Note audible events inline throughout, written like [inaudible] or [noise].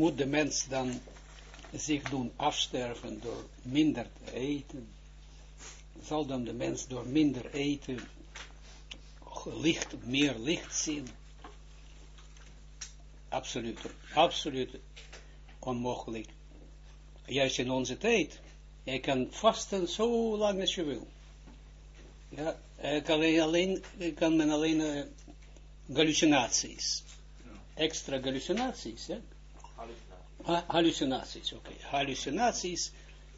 moet de mens dan zich doen afsterven door minder te eten, zal dan de mens door minder eten licht, meer licht zien. Absoluut, absoluut onmogelijk. Juist in onze tijd. Je kan vasten zo lang als je wil. Ja, kan, alleen, kan men alleen uh, hallucinaties. Extra hallucinaties, ja? Hallucinaties. hallucinaties, oké. Okay. Hallucinaties,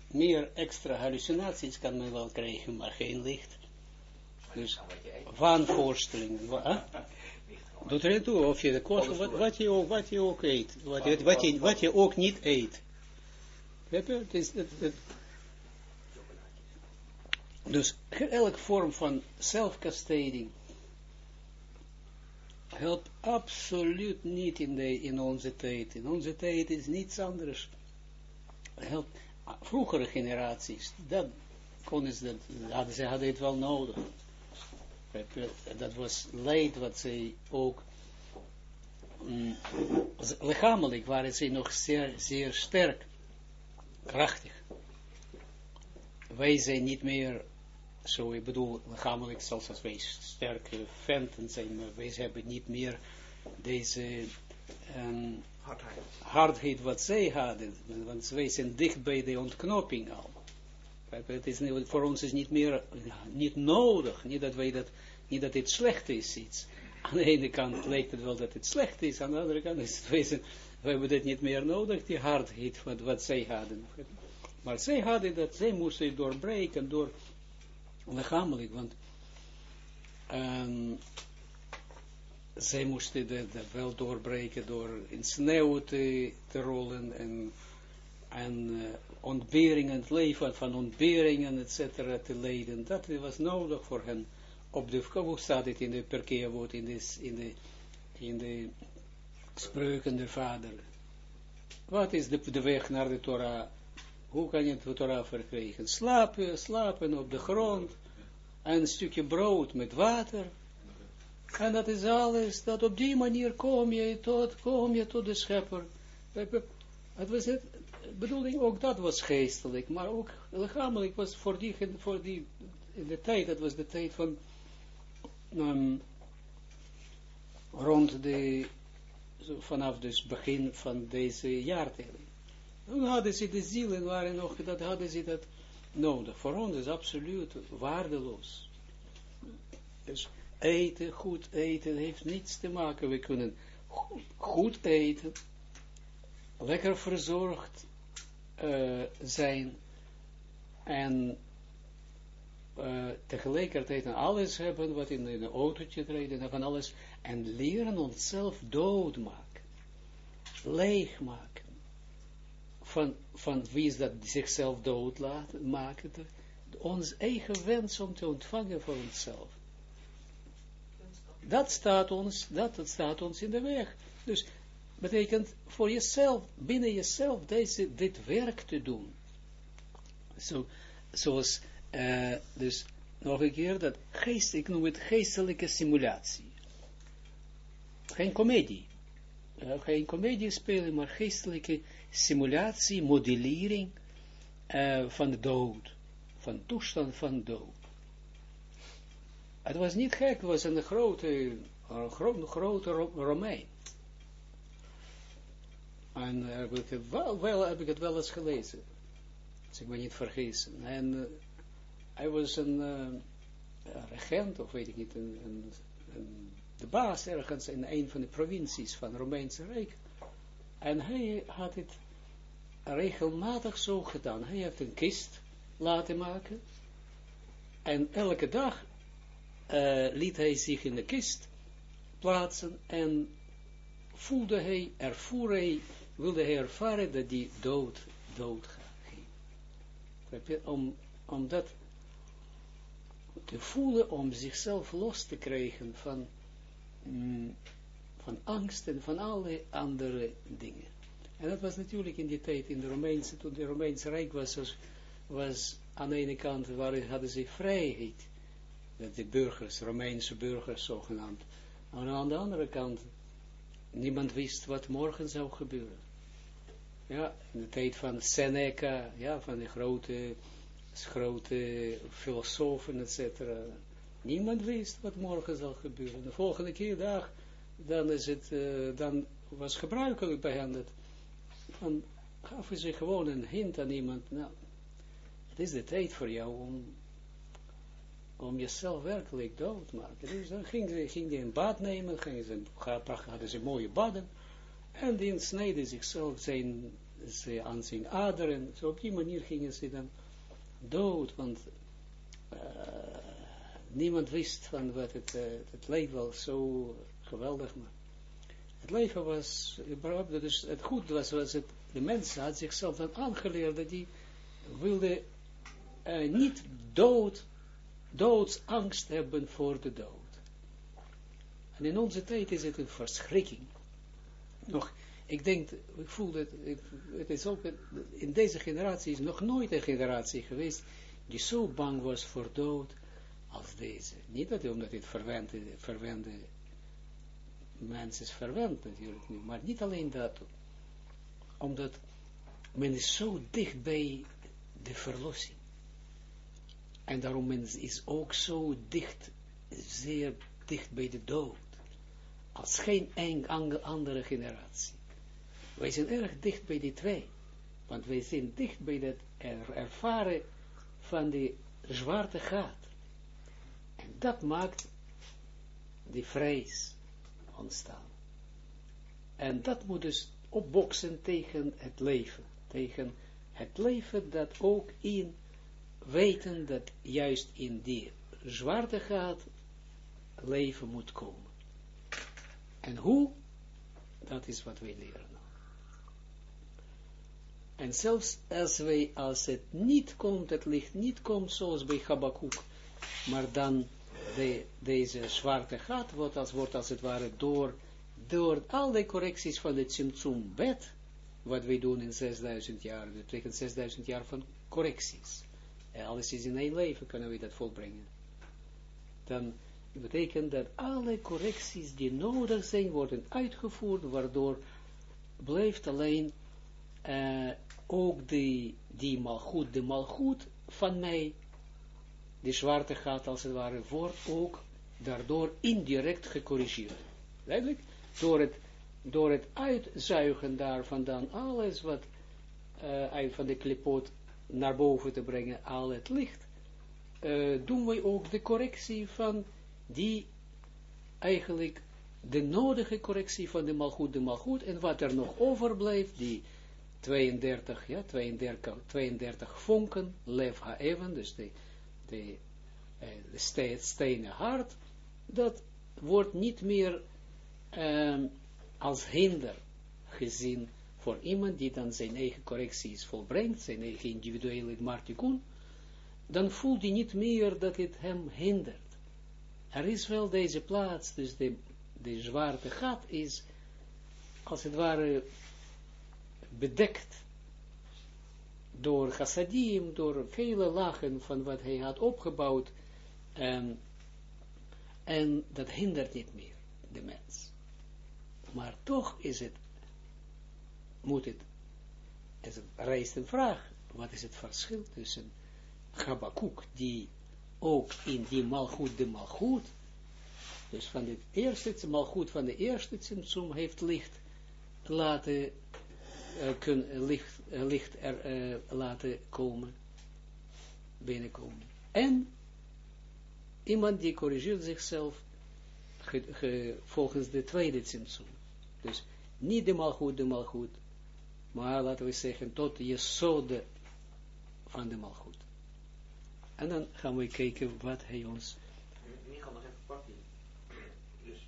meer extra hallucinaties kan men wel krijgen, maar geen licht. Dus waanvoorstellingen. Huh? Doet er toe, of je de kost, wat, wat, je ook, wat je ook eet, wat, je, wat, je, wat je ook niet eet. Het is, het, het, dus elke vorm van zelfkasteding helpt absoluut niet in, de, in onze tijd. In onze tijd is niets anders. Helpt vroegere generaties, dat konden ze, dat, hadden, ze hadden het wel nodig. Dat was leid wat zij ook mm, lichamelijk waren ze nog zeer, zeer sterk, krachtig. Wij zijn niet meer zo, ik bedoel, lichamelijk, zelfs als wij sterke venten zijn, maar wij hebben niet meer deze um, hardheid. hardheid wat zij hadden, want wij zijn dicht bij de ontknoping al. Het is, voor ons is niet meer, niet nodig, niet dat wij dat, niet dat het slecht is iets. Aan de ene kant lijkt het wel dat het slecht is, aan de andere kant is het wezen, we hebben dit niet meer nodig, die hardheid wat, wat zij hadden. Maar zij hadden dat, zij moesten doorbreken door lichamelijk, want um, zij moesten dat, wel doorbreken door in sneeuw te, te rollen en, en uh, ontberingen, het leven van ontberingen, etc. te leiden. Dat was nodig voor hen. Op de, hoe staat het in de perkeerwoord, in de, in de, in de spreuken der vader? Wat is de, de weg naar de Torah? Hoe kan je het Torah verkrijgen? Slapen, slapen op de grond. En een stukje brood met water. En dat is alles. Dat op die manier kom je tot, kom je tot de schepper. Het was het, bedoeling ook dat was geestelijk. Maar ook lichamelijk was voor die, voor die in de tijd, dat was de tijd van um, rond de vanaf dus begin van deze jaartelling. Dan hadden ze de zielen, waren nog, dat hadden ze dat nodig. Voor ons is absoluut waardeloos. Dus eten, goed eten, heeft niets te maken. We kunnen goed eten, lekker verzorgd uh, zijn en uh, tegelijkertijd alles hebben wat in een autootje rijden en van alles en leren onszelf doodmaken, leegmaken van, van wie is dat zichzelf dood maken, ons eigen wens om te ontvangen voor onszelf. Dat staat ons, dat, staat ons in de weg. Dus betekent voor jezelf, binnen jezelf, deze, dit werk te doen. Zo, zoals, uh, dus nog een keer, dat geest, ik noem het geestelijke simulatie. Geen komedie. Uh, geen komedie spelen, maar geestelijke simulatie, modellering uh, van de dood, van toestand van dood. Het was niet gek, het was een grote, een grote, grote Romein. En heb ik het wel, wel, heb ik het wel eens gelezen. Als ik me niet vergis. En uh, hij was een uh, regent, of weet ik niet, een, een, een, de baas ergens in een van de provincies van het Romeinse Rijk. En hij had het regelmatig zo gedaan. Hij heeft een kist laten maken. En elke dag uh, liet hij zich in de kist plaatsen en voelde hij, ervoer hij, wilde hij ervaren dat hij dood, dood ging. Om, om dat te voelen, om zichzelf los te krijgen van, mm, van angst en van alle andere dingen. En dat was natuurlijk in die tijd, in de Romeinse, toen de Romeinse Rijk was, aan de ene kant, hadden ze vrijheid, dat de burgers, Romeinse burgers zogenaamd, en aan de andere kant, niemand wist wat morgen zou gebeuren. Ja, in de tijd van Seneca, ja, van de grote, grote filosofen, etc. Niemand wist wat morgen zal gebeuren. De volgende keer dag, dan is het, uh, dan was gebruikelijk bij hen dat, dan gaven ze gewoon een hint aan iemand, nou, het is de tijd voor jou om, om jezelf werkelijk dood te maken. Dus dan ging ze, ging die een bad nemen, gingen ze, hadden ze mooie baden, en die snijden zichzelf zijn, ze aan zijn aderen, zo op die manier gingen ze dan dood, want uh, niemand wist van wat het, uh, het leven was zo geweldig, maar het leven was, dus het goed was, was het, de mens had zichzelf dan aangeleerd dat hij wilde uh, niet dood, doodsangst hebben voor de dood. En in onze tijd is het een verschrikking. Nog, ik denk, ik voel dat, het is ook, in deze generatie is nog nooit een generatie geweest die zo bang was voor dood als deze. Niet dat omdat het verwende, verwende mensen is verwend natuurlijk nu, maar niet alleen dat, omdat men is zo dicht bij de verlossing. En daarom men is ook zo dicht, zeer dicht bij de dood. Als geen enkele andere generatie. Wij zijn erg dicht bij die twee. Want wij zijn dicht bij dat ervaren van die zwarte gaat. En dat maakt die vrees ontstaan. En dat moet dus opboksen tegen het leven. Tegen het leven dat ook in weten dat juist in die zwarte gaat leven moet komen. En hoe? Dat is wat wij leren. En zelfs als wij, als het niet komt, het licht niet komt, zoals bij Habakkuk, maar dan de, deze zwarte gat wordt als, wordt als het ware door, door al die correcties van het Tsimtsum bed, wat wij doen in 6000 jaar, dat betekent 6000 jaar van correcties. Alles is in één leven, kunnen we dat volbrengen. Dan betekent dat alle correcties die nodig zijn, worden uitgevoerd, waardoor blijft alleen uh, ook die, die malgoed, de malgoed van mij, die zwarte gaat als het ware, wordt ook daardoor indirect gecorrigeerd. Eigenlijk, door het, door het uitzuigen daarvan dan alles wat uit van de klipot naar boven te brengen, al het licht, uh, doen wij ook de correctie van die eigenlijk de nodige correctie van de malgoed, de malgoed, en wat er nog overblijft, die 32, ja, 32, 32 vonken, lef haeven, dus de, de, eh, de stenen hart, dat wordt niet meer um, als hinder gezien voor iemand die dan zijn eigen correcties volbrengt, zijn eigen individuele martikun, dan voelt hij niet meer dat het hem hindert. Er is wel deze plaats, dus de, de zwarte gat is, als het ware, bedekt door chassadim, door vele lachen van wat hij had opgebouwd, en, en dat hindert niet meer de mens. Maar toch is het, moet het, is het rijst een vraag, wat is het verschil tussen Habakkuk, die ook in die malgoed, de malgoed, dus van het eerste malgoed van de eerste tzimtzum heeft licht laten uh, kun, licht, licht er uh, laten komen, binnenkomen. En iemand die corrigeert zichzelf ge, ge, volgens de tweede tzimtzum. Dus niet de malgoed, de malgoed, maar laten we zeggen tot je zode van de malgoed. En dan gaan we kijken wat hij ons... Michael, nog even pakken. Dus,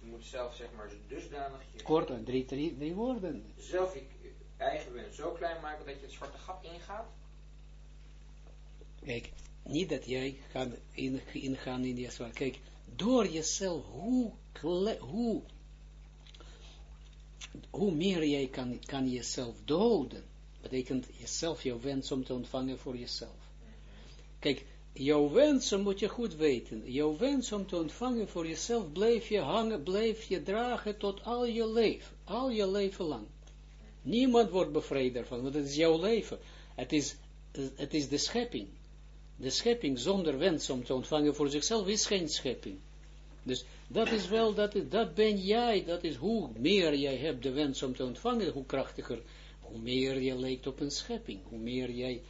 je moet zelf zeg maar dusdanig... Je Kort, en drie, drie, drie woorden. Zelf eigen wens zo klein maken dat je het zwarte gat ingaat? Kijk, niet dat jij gaat in, ingaan in die zwarte... Kijk, door jezelf, hoe, hoe, hoe meer jij kan, kan jezelf doden, betekent jezelf jouw wens om te ontvangen voor jezelf. Kijk, jouw wensen moet je goed weten. Jouw wens om te ontvangen voor jezelf blijf je hangen, blijf je dragen tot al je leven. Al je leven lang. Niemand wordt bevrijd daarvan, want het is jouw leven. Het is, het is de schepping. De schepping zonder wens om te ontvangen voor zichzelf is geen schepping. Dus dat is wel, dat, dat ben jij, dat is hoe meer jij hebt de wens om te ontvangen, hoe krachtiger, hoe meer je lijkt op een schepping, hoe meer jij...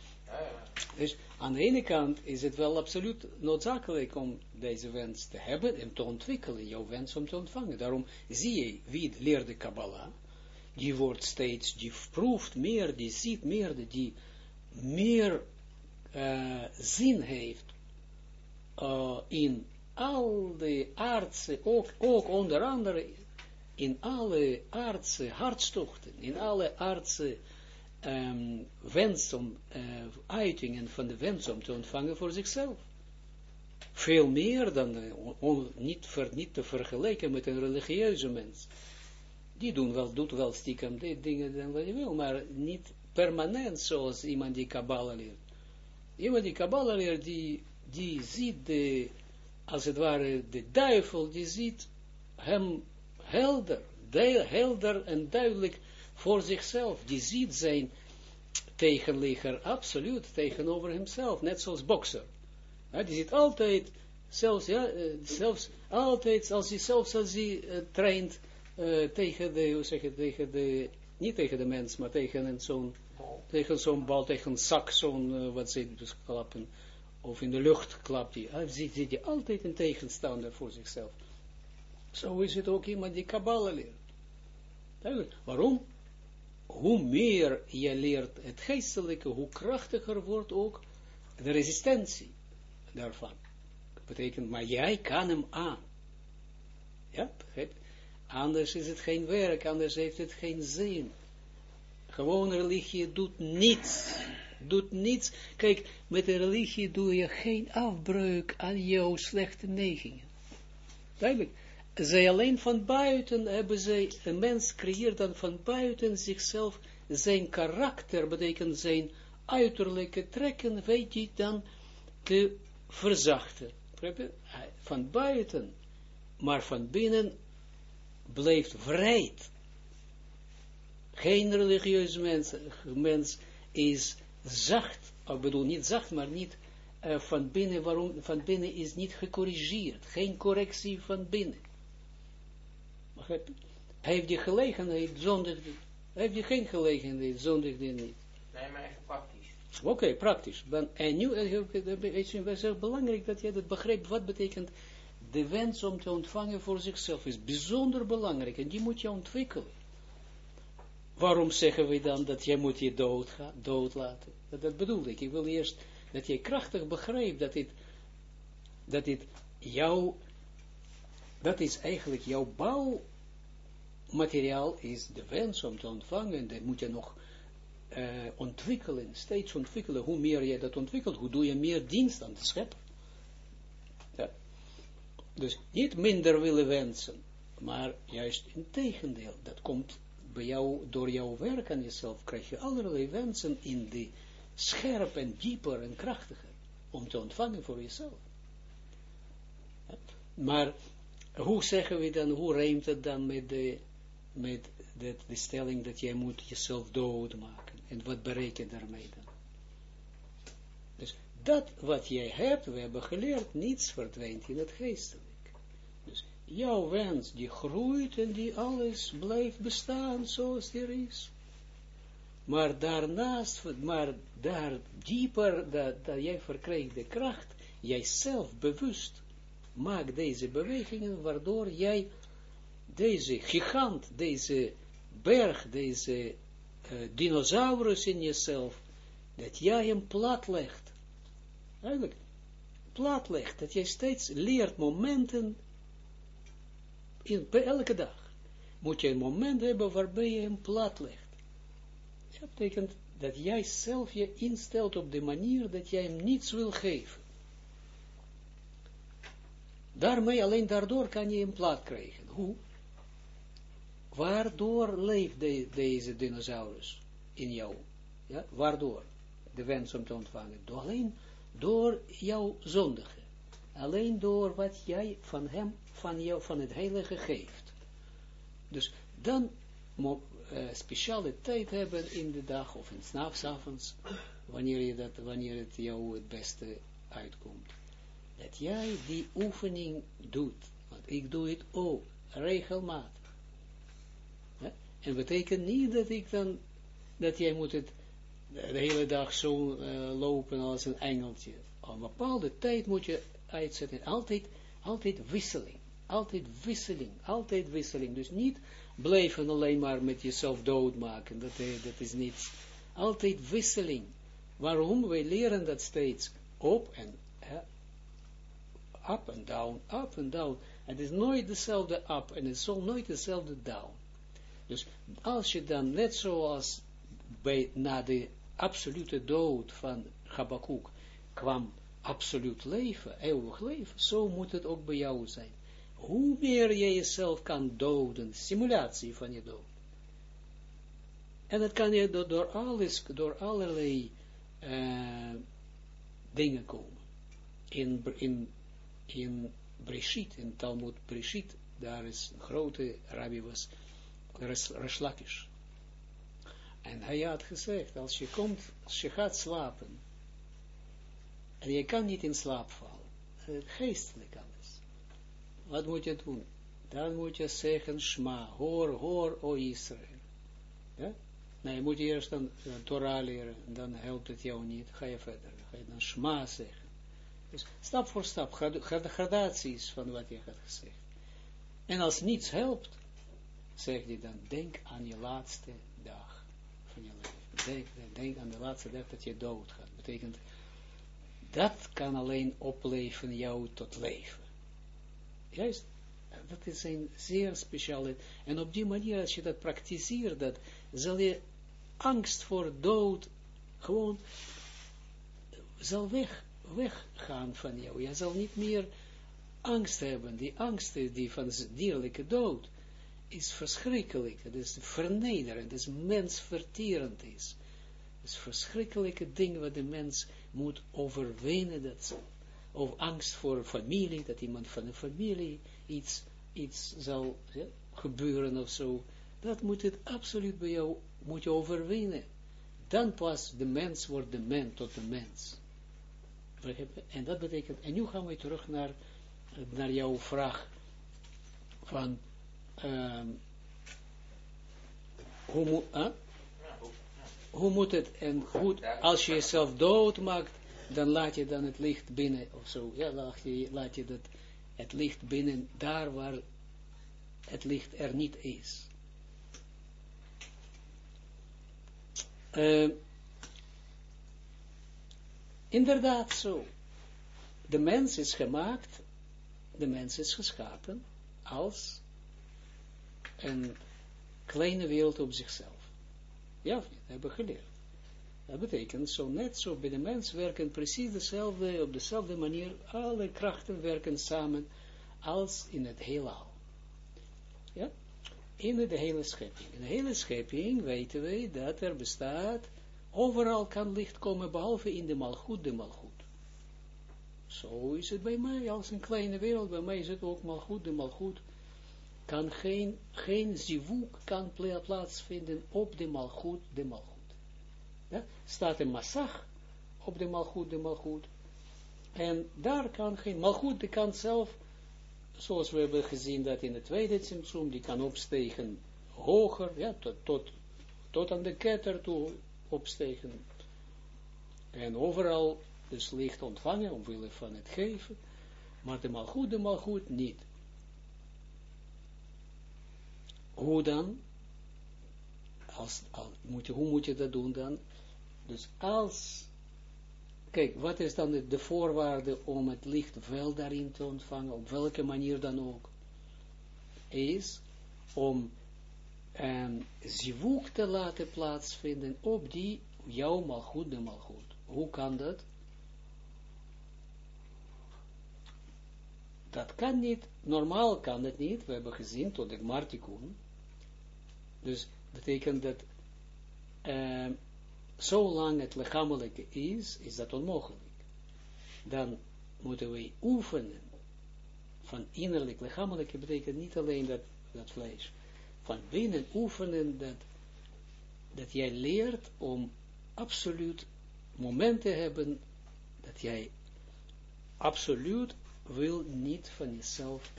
Dus aan de ene kant is het wel absoluut noodzakelijk om deze wens te hebben en te ontwikkelen, jouw wens om te ontvangen. Daarom zie je, wie leert de Kabbalah, die wordt steeds, die proeft meer, die ziet meer, die meer uh, zin heeft uh, in al de aardse, ook, ook onder andere in alle aardse hartstochten, in alle aardse um, om, uh, uitingen van de wens om te ontvangen voor zichzelf. Veel meer dan, uh, niet, ver, niet te vergelijken met een religieuze mens. Die doen wel, doet wel stiekem die dingen dan wat je wil, maar niet permanent zoals iemand die Kabbalah leert. Iemand die Kabbalah leert, die, die ziet de, als het ware, de duivel, die ziet hem helder, helder en duidelijk voor zichzelf. Die ziet zijn tegenligger absoluut tegenover hemzelf, net zoals bokser. Ja, die ziet altijd, zelfs, ja, uh, zelfs altijd, als hij, zelfs als hij uh, traint uh, tegen de, hoe zeg je, tegen de, niet tegen de mens, maar tegen zo'n, tegen zo'n bal, tegen een zak, zo'n, wat ze dus klappen, of in de lucht klapt hij, hij ziet, ziet hij altijd een tegenstander voor zichzelf. Zo is het ook iemand die Kabbalah leert. Waarom? Hoe meer je leert het geestelijke, hoe krachtiger wordt ook de resistentie daarvan. Dat betekent, maar jij kan hem aan. Ja, begrijp Anders is het geen werk, anders heeft het geen zin. Gewoon religie doet niets. Doet niets. Kijk, met de religie doe je geen afbreuk aan jouw slechte neigingen. Duidelijk. Zij alleen van buiten hebben zij, een mens creëert dan van buiten zichzelf zijn karakter, betekent zijn uiterlijke trekken, weet je dan te verzachten. Van buiten, maar van binnen blijft vrijheid. Geen religieus mens, mens is zacht, ik bedoel niet zacht, maar niet uh, van binnen, waarom, van binnen is niet gecorrigeerd, geen correctie van binnen. Hij heeft die gelegenheid, zondig, heeft die geen gelegenheid, zondig die niet. Nee, maar echt praktisch. Oké, okay, praktisch. En nu is het belangrijk dat je dat begrijpt, wat betekent de wens om te ontvangen voor zichzelf, is bijzonder belangrijk, en die moet je ontwikkelen. Waarom zeggen we dan dat jij moet je dood, dood laten? Dat, dat bedoel ik. Ik wil eerst dat je krachtig begrijpt dat dit, dat dit jouw, dat is eigenlijk jouw bouwmateriaal is de wens om te ontvangen. Dat moet je nog uh, ontwikkelen, steeds ontwikkelen. Hoe meer je dat ontwikkelt, hoe doe je meer dienst aan de schepper. Dus niet minder willen wensen, maar juist in tegendeel. Dat komt bij jou, door jouw werk aan jezelf, krijg je allerlei wensen in die scherp en dieper en krachtiger, om te ontvangen voor jezelf. Maar, hoe zeggen we dan, hoe rijmt het dan met de, met de, de stelling dat jij moet jezelf doodmaken? En wat bereik je daarmee dan? Dus dat wat jij hebt, we hebben geleerd, niets verdwijnt in het geestelijk. Jouw wens, die groeit en die alles blijft bestaan zoals er is. Maar daarnaast, maar daar dieper, dat, dat jij verkrijgt de kracht, jijzelf bewust maakt deze bewegingen, waardoor jij deze gigant, deze berg, deze uh, dinosaurus in jezelf, dat jij hem plat legt. Eigenlijk, plat legt, dat jij steeds leert momenten, in, elke dag, moet je een moment hebben waarbij je hem plat legt. Dat betekent dat jij zelf je instelt op de manier dat jij hem niets wil geven. Daarmee, alleen daardoor kan je hem plat krijgen. Hoe? Waardoor leeft deze dinosaurus in jou? Ja, waardoor? De wens om te ontvangen. Door, alleen door jouw zondige. Alleen door wat jij van hem, van jou, van het heilige geeft. Dus dan mo- eh, speciale tijd hebben in de dag of in s'nachts, avonds, wanneer, je dat, wanneer het jou het beste uitkomt. Dat jij die oefening doet. Want ik doe het ook, regelmatig. Ja? En betekent niet dat ik dan, dat jij moet het de hele dag zo eh, lopen als een engeltje. Op een bepaalde tijd moet je uitzetten. Altijd, altijd wisseling. Altijd wisseling. Altijd wisseling. Dus niet blijven alleen maar met jezelf doodmaken. Dat, eh, dat is niets. Altijd wisseling. Waarom? Wij leren dat steeds op en up en down, up en down. Het is nooit dezelfde up en het zal nooit dezelfde down. Dus als je dan net zoals bij, na de absolute dood van Habakkuk kwam absoluut leven, eeuwig leven, zo moet het ook bij jou zijn. Hoe meer je jezelf kan doden, simulatie van je dood. En dat kan je door, alles, door allerlei uh, dingen komen. In, in, in Breshit, in Talmud Breshit, daar is een grote rabbi was, Reshlakish. En hij had gezegd, als je komt, als je gaat slapen, en je kan niet in slaap vallen, geestelijk alles. Wat moet je doen? Dan moet je zeggen, Shma, hoor, hoor, o Israël. Ja? Nee, je moet eerst dan uh, Torah leren, en dan helpt het jou niet, ga je verder, ga je dan Shma zeggen. Dus stap voor stap, gradaties van wat je had gezegd. En als niets helpt, zeg je dan, denk aan je laatste dag van je leven. Denk, denk aan de laatste dag dat je doodgaat. Betekent, dat kan alleen opleven jou tot leven. Juist, dat is een zeer speciale, en op die manier, als je dat praktiseert, dat zal je angst voor dood gewoon, zal weg, weggaan van jou. Je zal niet meer angst hebben, die angst die van dierlijke dood, is verschrikkelijk, het is vernederend, het is mensverterend is. Het is verschrikkelijke ding wat de mens moet overwinnen, dat of angst voor familie, dat iemand van de familie iets, iets zal gebeuren of zo, dat moet het absoluut bij jou, moet je overwinnen. Dan pas de mens wordt de mens tot de mens. En dat betekent, en nu gaan we terug naar, naar jouw vraag van hoe, moet, huh? Hoe moet het en goed, als je jezelf dood maakt, dan laat je dan het licht binnen of zo, ja, laat je, laat je dat, het licht binnen daar waar het licht er niet is. Uh, inderdaad zo. De mens is gemaakt, de mens is geschapen als een kleine wereld op zichzelf. Ja of niet? Hebben geleerd. Dat betekent, zo net zo bij de mens werken precies dezelfde, op dezelfde manier, alle krachten werken samen als in het heelal. Ja? In de hele schepping. In de hele schepping weten wij dat er bestaat, overal kan licht komen, behalve in de malgoed, de malgoed. Zo is het bij mij, als een kleine wereld, bij mij is het ook malgoed, de malgoed kan geen, geen zivuk kan plaatsvinden op de malgoed, de malgoed. Ja? Staat een massag op de malgoed, de malgoed. En daar kan geen, malgoed, die kan zelf, zoals we hebben gezien dat in het tweede symptoom, die kan opstegen hoger, ja, tot, tot, tot aan de ketter toe opstegen. En overal dus licht ontvangen, omwille van het geven. Maar de malgoed, de malgoed niet. Hoe dan? Als, moet je, hoe moet je dat doen dan? Dus als, kijk, wat is dan de, de voorwaarde om het licht wel daarin te ontvangen, op welke manier dan ook, is om een zivuk te laten plaatsvinden op die jouw malgoed de malgoed. Hoe kan dat? Dat kan niet, normaal kan het niet, we hebben gezien tot de Martikun, dus betekent dat, uh, zolang het lichamelijke is, is dat onmogelijk. Dan moeten we oefenen van innerlijk lichamelijke betekent niet alleen dat, dat vlees. van binnen oefenen dat, dat jij leert om absoluut momenten hebben dat jij absoluut wil niet van jezelf,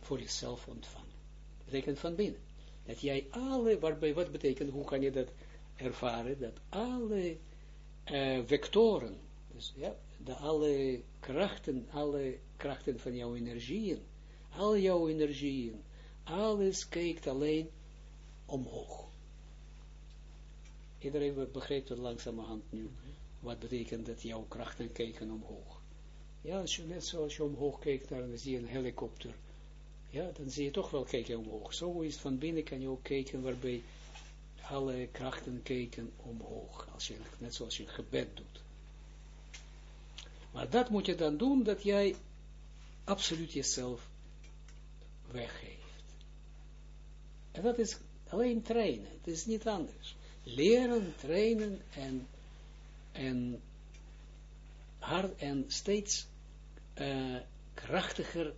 voor jezelf ontvangen. Dat betekent van binnen. Dat jij alle, waarbij, wat betekent, hoe kan je dat ervaren, dat alle uh, vectoren, dus ja, de alle krachten, alle krachten van jouw energieën, al jouw energieën, alles kijkt alleen omhoog. Iedereen begrijpt het langzamerhand nu. Wat betekent dat jouw krachten kijken omhoog. Ja, als je net zoals je omhoog kijkt, dan zie je een helikopter. Ja, dan zie je toch wel kijken omhoog. Zo is van binnen kan je ook kijken waarbij alle krachten kijken omhoog. Als je, net zoals je gebed doet. Maar dat moet je dan doen, dat jij absoluut jezelf weggeeft. En dat is alleen trainen, het is niet anders. Leren, trainen en, en hard en steeds uh, krachtiger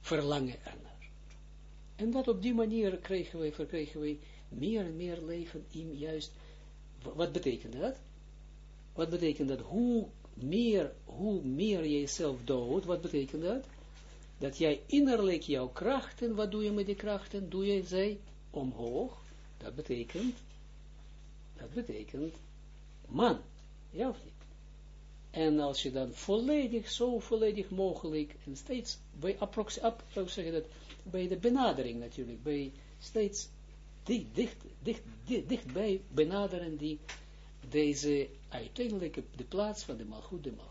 verlangen ernaar. En dat op die manier krijgen wij, meer en meer leven in juist, wat betekent dat? Wat betekent dat? Hoe meer, hoe meer je doodt, wat betekent dat? Dat jij innerlijk jouw krachten, wat doe je met die krachten? Doe je zij omhoog? Dat betekent, dat betekent man. Ja of niet? En als je dan volledig, zo volledig mogelijk, en steeds bij zeggen dat, bij de benadering natuurlijk, bij steeds dicht, dicht, dicht, dicht, dichtbij benaderen die deze uiteindelijke, de plaats van de malgoed, de malgoed.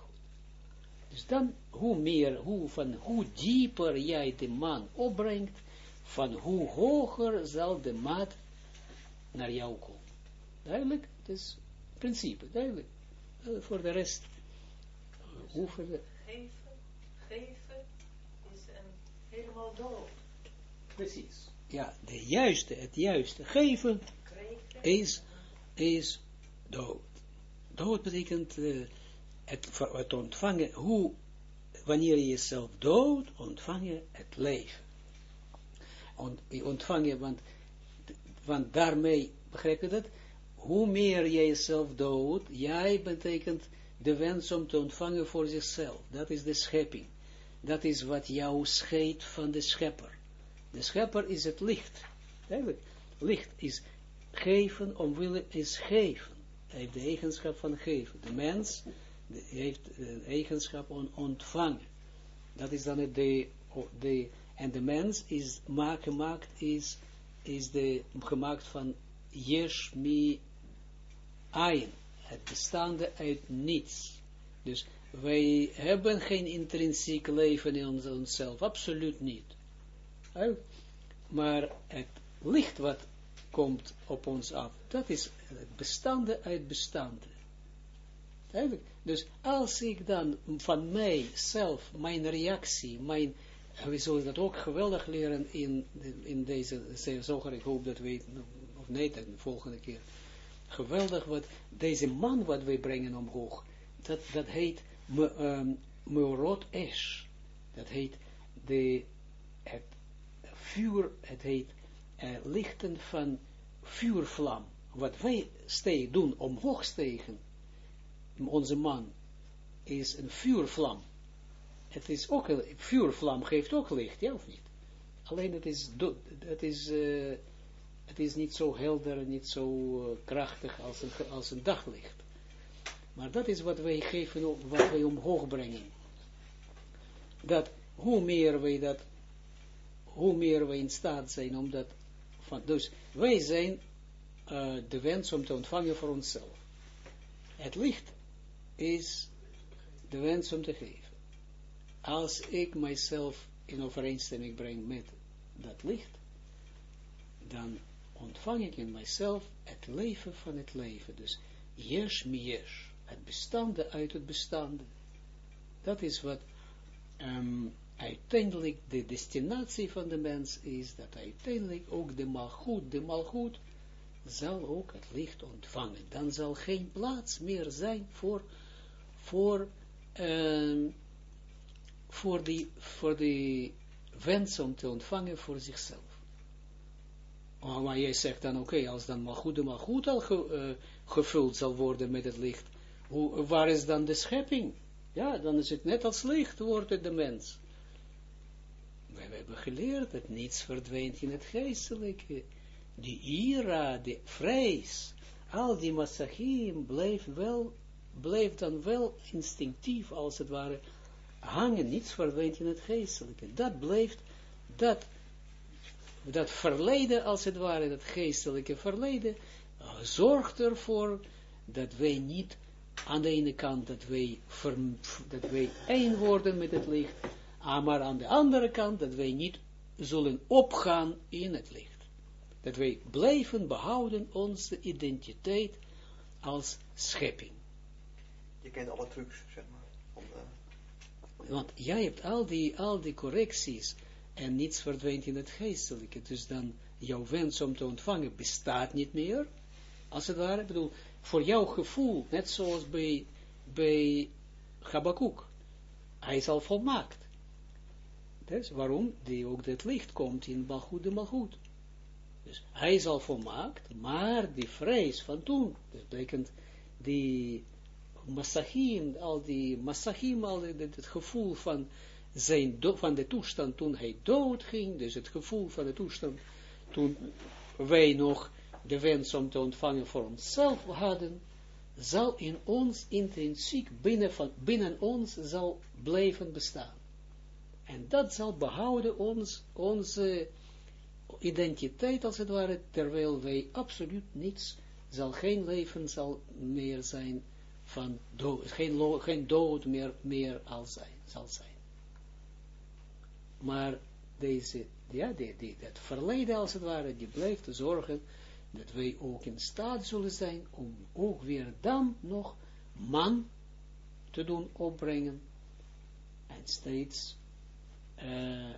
Dus dan, hoe meer, hoe, van hoe dieper jij de man opbrengt, van hoe hoger zal de maat naar jou komen. Duidelijk? Het is principe, duidelijk. Uh, voor de rest oefenen. Geven, geven is een helemaal dood. Precies. Ja, de juiste, het juiste geven is, is dood. Dood betekent uh, het, ontvangen, hoe, wanneer je jezelf dood, ontvang je het leven. Ont, ontvang want, want daarmee, begrijp je dat? Hoe meer je jezelf dood, jij betekent de wens om te ontvangen voor zichzelf. Dat is de schepping. Dat is wat jou scheidt van de schepper. De schepper is het licht. Eigenlijk, licht is geven, omwille is geven. Hij heeft de eigenschap van geven. De mens heeft de eigenschap van ontvangen. Dat is dan het de, de en de mens is gemaakt, is, is de, gemaakt van yesh mi het bestaande uit niets. Dus wij hebben geen intrinsiek leven in ons, onszelf, absoluut niet. Maar het licht wat komt op ons af, dat is het bestaande uit bestaande. Dus als ik dan van mij zelf, mijn reactie, mijn, we zullen dat ook geweldig leren in, in deze zoger, ik hoop dat we, of nee, de volgende keer, geweldig wat deze man wat wij brengen omhoog, dat, dat heet um, Meurot Esh. Dat heet de, het vuur, het heet uh, lichten van vuurvlam. Wat wij doen omhoog stegen, onze man, is een vuurvlam. Het is ook een vuurvlam geeft ook licht, ja of niet? Alleen het is, het is uh, het is niet zo helder, niet zo uh, krachtig als een, als een daglicht. Maar dat is wat wij geven, wat wij omhoog brengen. Dat hoe meer wij dat, hoe meer wij in staat zijn om dat, van, dus wij zijn uh, de wens om te ontvangen voor onszelf. Het licht is de wens om te geven. Als ik mijzelf in overeenstemming breng met dat licht, dan ontvang ik in mijzelf het leven van het leven. Dus yesh mi het bestaande uit het bestaande. Dat is wat um, uiteindelijk de destinatie van de mens is, dat uiteindelijk ook de malgoed, de malgoed zal ook het licht ontvangen. Dan zal geen plaats meer zijn voor, voor, um, voor, die, voor die wens om te ontvangen voor zichzelf. Oh, maar jij zegt dan, oké, als dan maar goed en maar goed al ge, gevuld zal worden met het licht, hoe, waar is dan de schepping? Ja, dan is het net als licht, wordt het de mens. We hebben geleerd dat niets verdwijnt in het geestelijke. Die ira, de vrees, al die massachim blijft wel, dan wel instinctief, als het ware, hangen, niets verdwijnt in het geestelijke. Dat blijft, dat, dat verleden, als het ware, dat geestelijke verleden, zorgt ervoor dat wij niet aan de ene kant dat wij, dat wij één worden met het licht, maar aan de andere kant dat wij niet zullen opgaan in het licht. Dat wij blijven behouden onze identiteit als schepping. Je kent alle trucs, zeg maar. Om, Want jij hebt al die, al die correcties en niets verdwijnt in het geestelijke. Dus dan jouw wens om te ontvangen bestaat niet meer. Als het ware, ik bedoel, voor jouw gevoel, net zoals bij, bij Habakkuk. Hij is al volmaakt. Dus waarom? Die ook het licht komt in Malchut de Malchut. Dus hij is al volmaakt, maar die vrees van toen, dat betekent die massachim, al die massachim, al die, het gevoel van, zijn van de toestand toen hij dood ging, dus het gevoel van de toestand toen wij nog de wens om te ontvangen voor onszelf hadden, zal in ons intrinsiek binnen, van, binnen ons zal blijven bestaan. En dat zal behouden ons, onze identiteit als het ware, terwijl wij absoluut niets, zal geen leven zal meer zijn van dood, geen, geen dood meer, meer al zijn, zal zijn. Maar deze, ja, die, dat verleden als het ware, die blijft te zorgen dat wij ook in staat zullen zijn om ook weer dan nog man te doen opbrengen en steeds uh,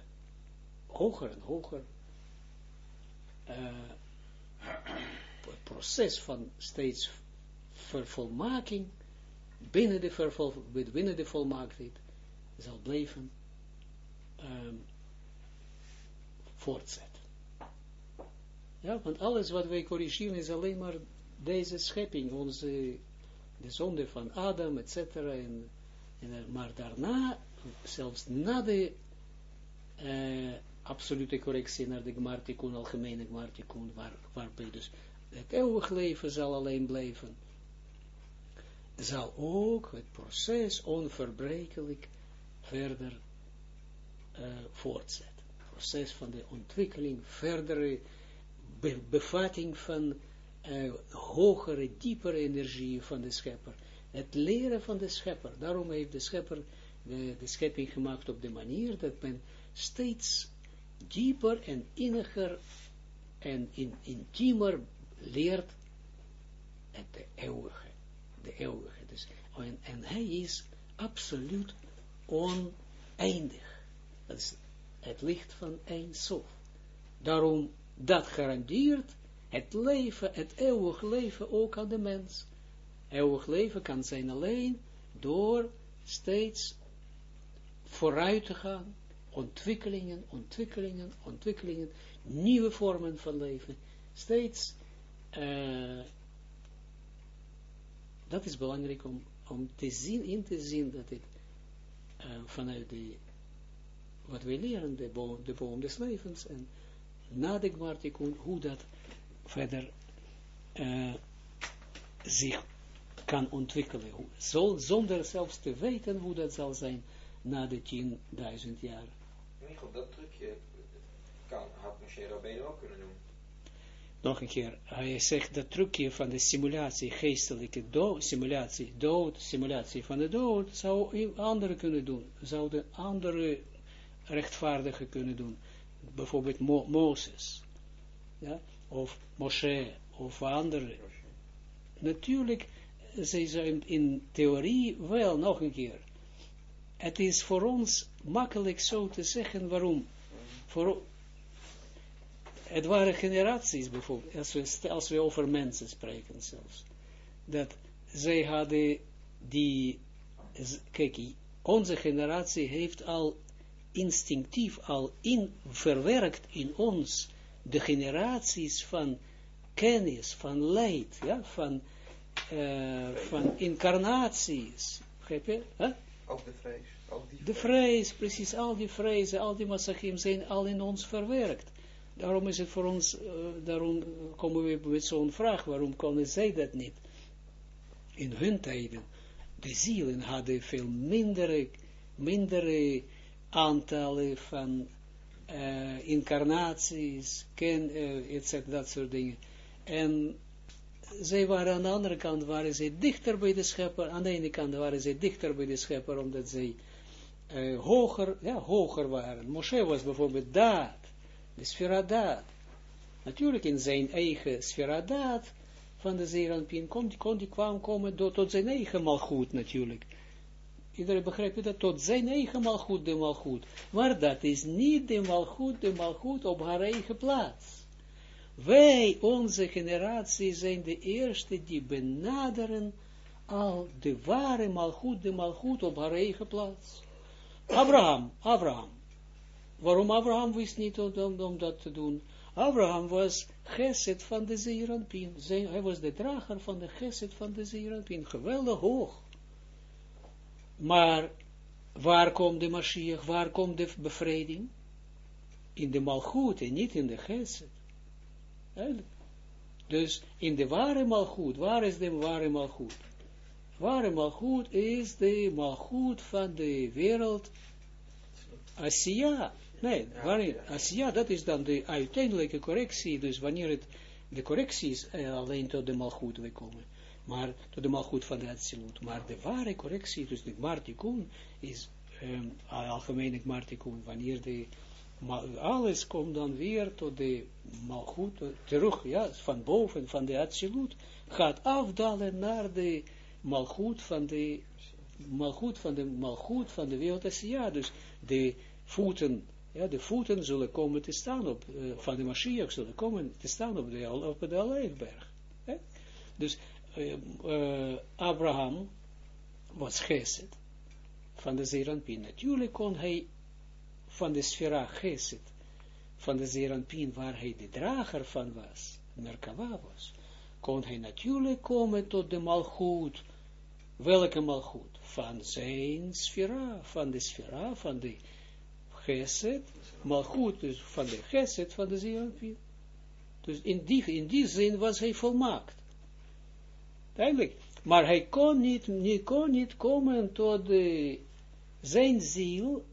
hoger en hoger uh, het proces van steeds vervolmaking binnen de, vervol, binnen de volmaaktheid zal blijven um, voortzetten. Ja, want alles wat wij corrigeren is alleen maar deze schepping, onze, de zonde van Adam, etc. En, en, maar daarna, zelfs na de uh, absolute correctie naar de Gmartikun, algemene Gmartikun, waar, waarbij dus het eeuwig leven zal alleen blijven, zal ook het proces onverbrekelijk verder uh, voortzetten. Het proces van de ontwikkeling, verdere bevatting van uh, hogere, diepere energie van de schepper. Het leren van de schepper. Daarom heeft de schepper de schepping gemaakt op de manier dat men steeds dieper en inniger en in, intiemer leert het de eeuwige. De eeuwige. Dus, en, en hij is absoluut oneindig. Dat is het licht van Eindsof. Daarom dat garandeert het leven, het eeuwig leven ook aan de mens. Eeuwig leven kan zijn alleen door steeds vooruit te gaan, ontwikkelingen, ontwikkelingen, ontwikkelingen, nieuwe vormen van leven, steeds, uh, dat is belangrijk om, om te zien, in te zien dat het uh, vanuit de, wat wij leren, de boom, de boom des levens, en na de Gmartikun, hoe dat verder uh, zich kan ontwikkelen, zonder zelfs te weten hoe dat zal zijn na de 10.000 jaar. Michel, dat trucje kan, had Moshe Rabbeinu ook kunnen doen. Nog een keer, hij zegt dat trucje van de simulatie, geestelijke dood, simulatie, dood, simulatie van de dood, zou anderen kunnen doen, zouden andere rechtvaardigen kunnen doen bijvoorbeeld Mo Mozes, ja, of Moshe, of andere. Natuurlijk, ze zijn in theorie wel, nog een keer. Het is voor ons makkelijk zo te zeggen, waarom? Voor, het waren generaties bijvoorbeeld, als we, als we over mensen spreken zelfs, dat zij hadden die, kijk, onze generatie heeft al instinctief al in, verwerkt in ons de generaties van kennis, van leid, ja, van, uh, van incarnaties, begrijp je? Huh? Ook de vrees. Ook die de vrees, precies, al die vrezen, al die massachim zijn al in ons verwerkt. Daarom is het voor ons, uh, daarom komen we met zo'n vraag, waarom konden zij dat niet? In hun tijden, de zielen hadden veel mindere, mindere aantallen van uh, incarnaties, ken, uh, etc., dat soort dingen. En zij waren aan de andere kant, waren zij dichter bij de schepper, aan de ene kant waren zij dichter bij de schepper, omdat zij uh, hoger, ja, hoger waren. Moshe was bijvoorbeeld daad, de sfera daad. Natuurlijk in zijn eigen sfera daad van de Zeranpien kon, kon die kwam komen tot zijn eigen malgoed natuurlijk. Iedereen begrijpt dat tot zijn eigen malgoed de malgoed. Maar dat is niet de malgoed, de malgoed op haar eigen plaats. Wij, onze generatie, zijn de eerste die benaderen al de ware malgoed, de malgoed op haar eigen plaats. Abraham, Abraham. Waarom Abraham wist niet om, dat te doen? Abraham was geset van de Zeeranpien. Hij was de drager van de geset van de Zeeranpien. Geweldig hoog. Maar waar komt de Mashiach, waar komt de bevrijding? In de malgoed en niet in de geset. Dus in de ware malgoed, waar is de ware malgoed? Ware malgoed is de malgoed van de wereld. Asiya. Nee, waarin, Asiya, dat is dan de uiteindelijke correctie, dus wanneer het, de correctie is eh, alleen tot de malgoed we komen. Maar tot de malgoed van de Atsilut. Maar de ware correctie, dus de Gmartikun, is um, algemeen Gmartikun, wanneer de, alles komt dan weer tot de malgoed, terug, ja, van boven, van de Atsilut, gaat afdalen naar de malgoed van de malgoed van de malgoed van de wereld ja, dus de voeten, ja, de voeten zullen komen te staan op, uh, van de Mashiach zullen komen te staan op de, op de Aleefberg. Dus uh, Abraham was geset van de Zeranpien. Natuurlijk kon hij van de sfera geset van de Zeranpien, waar hij de drager van was, Merkava was, kon hij natuurlijk komen tot de malgoed. Welke malgoed? Van zijn sfera, van de sfera, van de geset, malgoed, dus van de geset van de Zeranpien. Dus in die, in die zin was hij volmaakt. Duidelijk. Maar hij kon niet, niet, kon niet komen tot de, zijn ziel,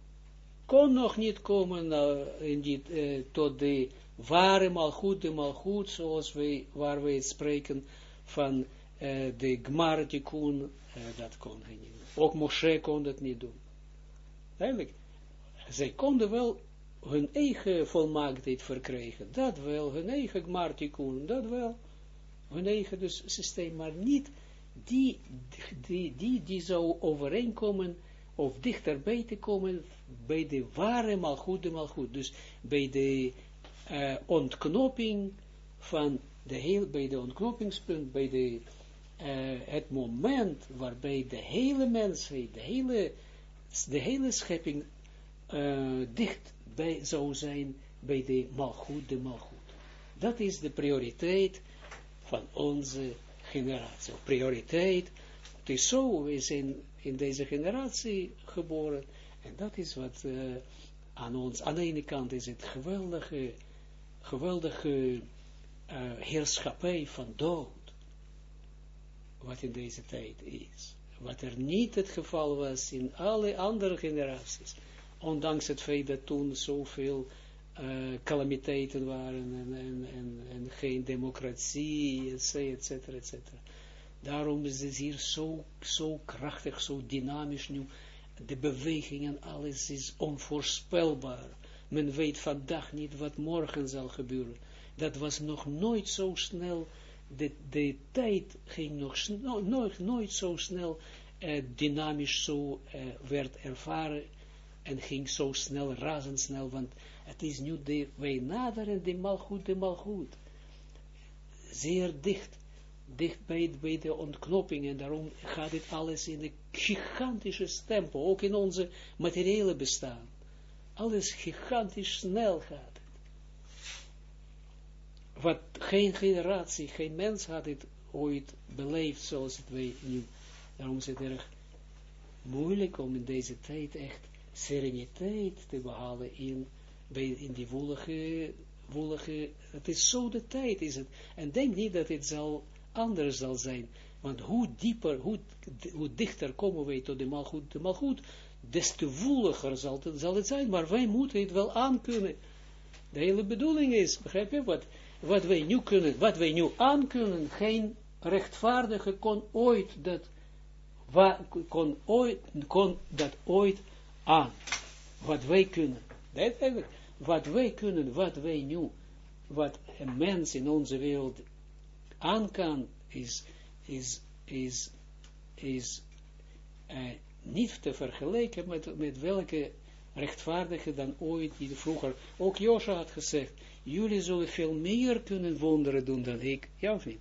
kon nog niet komen uh, in die, uh, tot de ware malgoed, de malgoed, zoals wij, waar wij spreken van uh, de gmartikun, dat kon hij niet. Ook Moshe kon dat niet doen. Duidelijk. Zij konden wel hun eigen volmaaktheid verkrijgen, dat wel, hun eigen gmartikun, dat wel hun eigen dus systeem, maar niet die, die, die zou overeenkomen, of dichterbij te komen, bij de ware malgoed, de malgoed. Dus bij de uh, ontknoping van de heel, bij de ontknopingspunt, bij de, uh, het moment waarbij de hele mensheid, de hele, de hele schepping uh, dicht bij zou zijn bij de malgoed, de malgoed. Dat is de prioriteit van onze generatie. Prioriteit. Het is zo, we zijn in deze generatie geboren. En dat is wat uh, aan ons, aan de ene kant is het geweldige, geweldige uh, heerschappij van dood. Wat in deze tijd is. Wat er niet het geval was in alle andere generaties. Ondanks het feit dat toen zoveel uh, calamiteiten waren en, en, en, en, geen democratie, et cetera. Daarom is het hier zo, zo krachtig, zo dynamisch nu. De beweging en alles is onvoorspelbaar. Men weet vandaag niet wat morgen zal gebeuren. Dat was nog nooit zo snel, de, de tijd ging nog no, nooit, zo snel uh, dynamisch zo uh, werd ervaren en ging zo snel, razendsnel, want het is nu de, wij naderen de malgoed, de malgoed. Zeer dicht, dicht bij, bij de ontknoping en daarom gaat dit alles in een gigantische tempo, ook in onze materiële bestaan. Alles gigantisch snel gaat wat geen generatie, geen mens had het ooit beleefd zoals het wij nu. Daarom is het erg moeilijk om in deze tijd echt sereniteit te behalen in, in die woelige, woelige, het is zo de tijd is het. En denk niet dat het zal anders zal zijn. Want hoe dieper, hoe, hoe dichter komen wij tot de malgoed, de malgoed, des te woeliger zal het, zal het zijn. Maar wij moeten het wel aankunnen. De hele bedoeling is, begrijp je, wat, wat wij nu kunnen, wat wij nu aankunnen, geen rechtvaardige kon ooit dat, wa, kon, ooit, kon dat ooit aan. Wat wij kunnen. Dat wat wij kunnen, wat wij nu, wat een mens in onze wereld aan kan, is, is, is, is uh, niet te vergelijken met, met welke rechtvaardige dan ooit, die vroeger, ook Josha had gezegd, jullie zullen veel meer kunnen wonderen doen dan ik, ja of niet?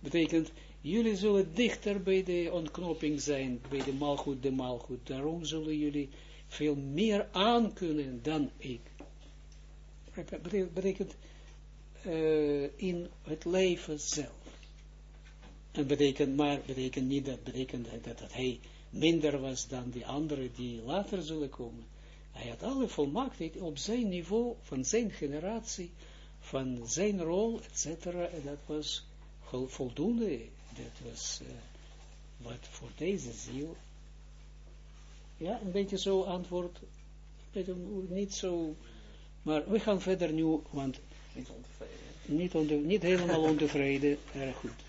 Betekent, jullie zullen dichter bij de ontknoping zijn, bij de maalgoed, de maalgoed, daarom zullen jullie veel meer aankunnen dan ik. Betekent uh, in het leven zelf. En betekent, maar betekent niet dat, betekent dat, dat hij minder was dan die anderen die later zullen komen. Hij had alle volmaaktheid op zijn niveau, van zijn generatie, van zijn rol, etc. En dat was voldoende. Dat was uh, wat voor deze ziel. Ja, een beetje zo antwoord. Niet zo. Maar we gaan verder nu, want. Niet onder, niet helemaal ontevreden, erg goed.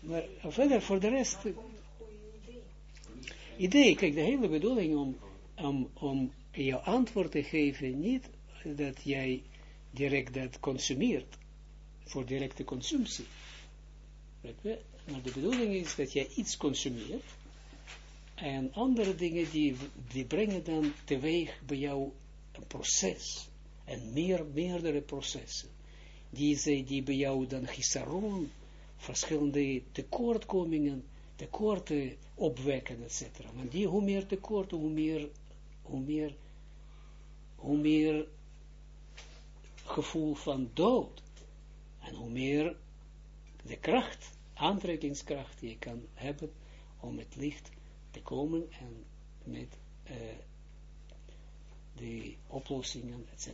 Maar verder voor de rest. Idee, kijk, de hele bedoeling om, om, om jouw antwoord te geven, niet dat jij direct dat consumeert, voor directe consumptie. Maar de bedoeling is dat jij iets consumeert, en andere dingen die, die brengen dan teweeg bij jou een proces, en meer, meerdere processen, die, die bij jou dan gisaron, verschillende tekortkomingen, tekorten opwekken, etc. Want die, hoe meer tekorten, hoe meer, hoe meer, hoe meer gevoel van dood. En hoe meer de kracht, aantrekkingskracht die je kan hebben om het licht te komen en met uh, de oplossingen, etc.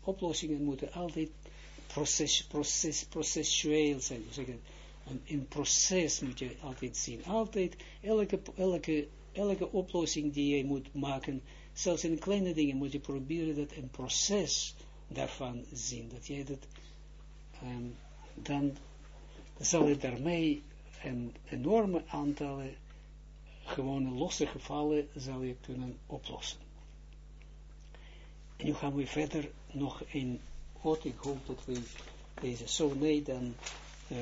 Oplossingen moeten altijd proces, proces, processueel zijn. Een, in proces moet je altijd zien. Altijd, elke, elke, elke oplossing die je moet maken, zelfs in kleine dingen moet je proberen dat een proces daarvan zien. Dat jij dat, um, dan zal je daarmee een enorme aantallen gewone losse gevallen zal je kunnen oplossen. En nu gaan we verder nog in God, ik hoop dat we deze zo nee, dan uh,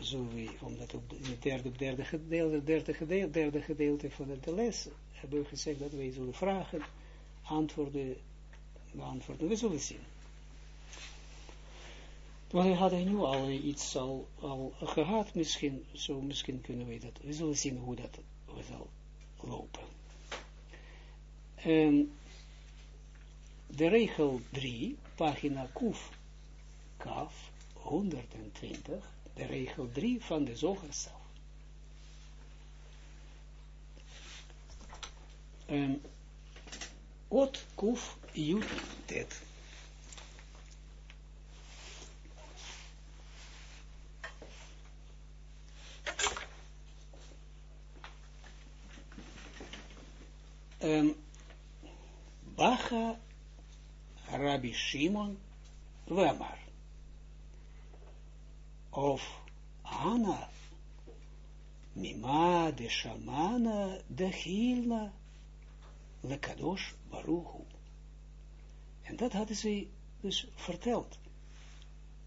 zullen we, omdat op het derde, derde gedeelte, derde gedeelte, derde gedeelte van de les hebben we gezegd dat wij zullen vragen, antwoorden, beantwoorden. We zullen zien. Want we hadden nu al iets al, al gehad, misschien, zo misschien kunnen we dat, we zullen zien hoe dat zal lopen. En de regel 3, pagina Kuf, Kaf, 120, de regel 3 van de zoger zelf. Um, Ot, Kuf, Jut, Tet. Um, Bacha Rabbi Shimon Wemar. Of Anna Mima de Shamana de Hilna Lekadosh Baruchu. En dat hadden ze dus verteld.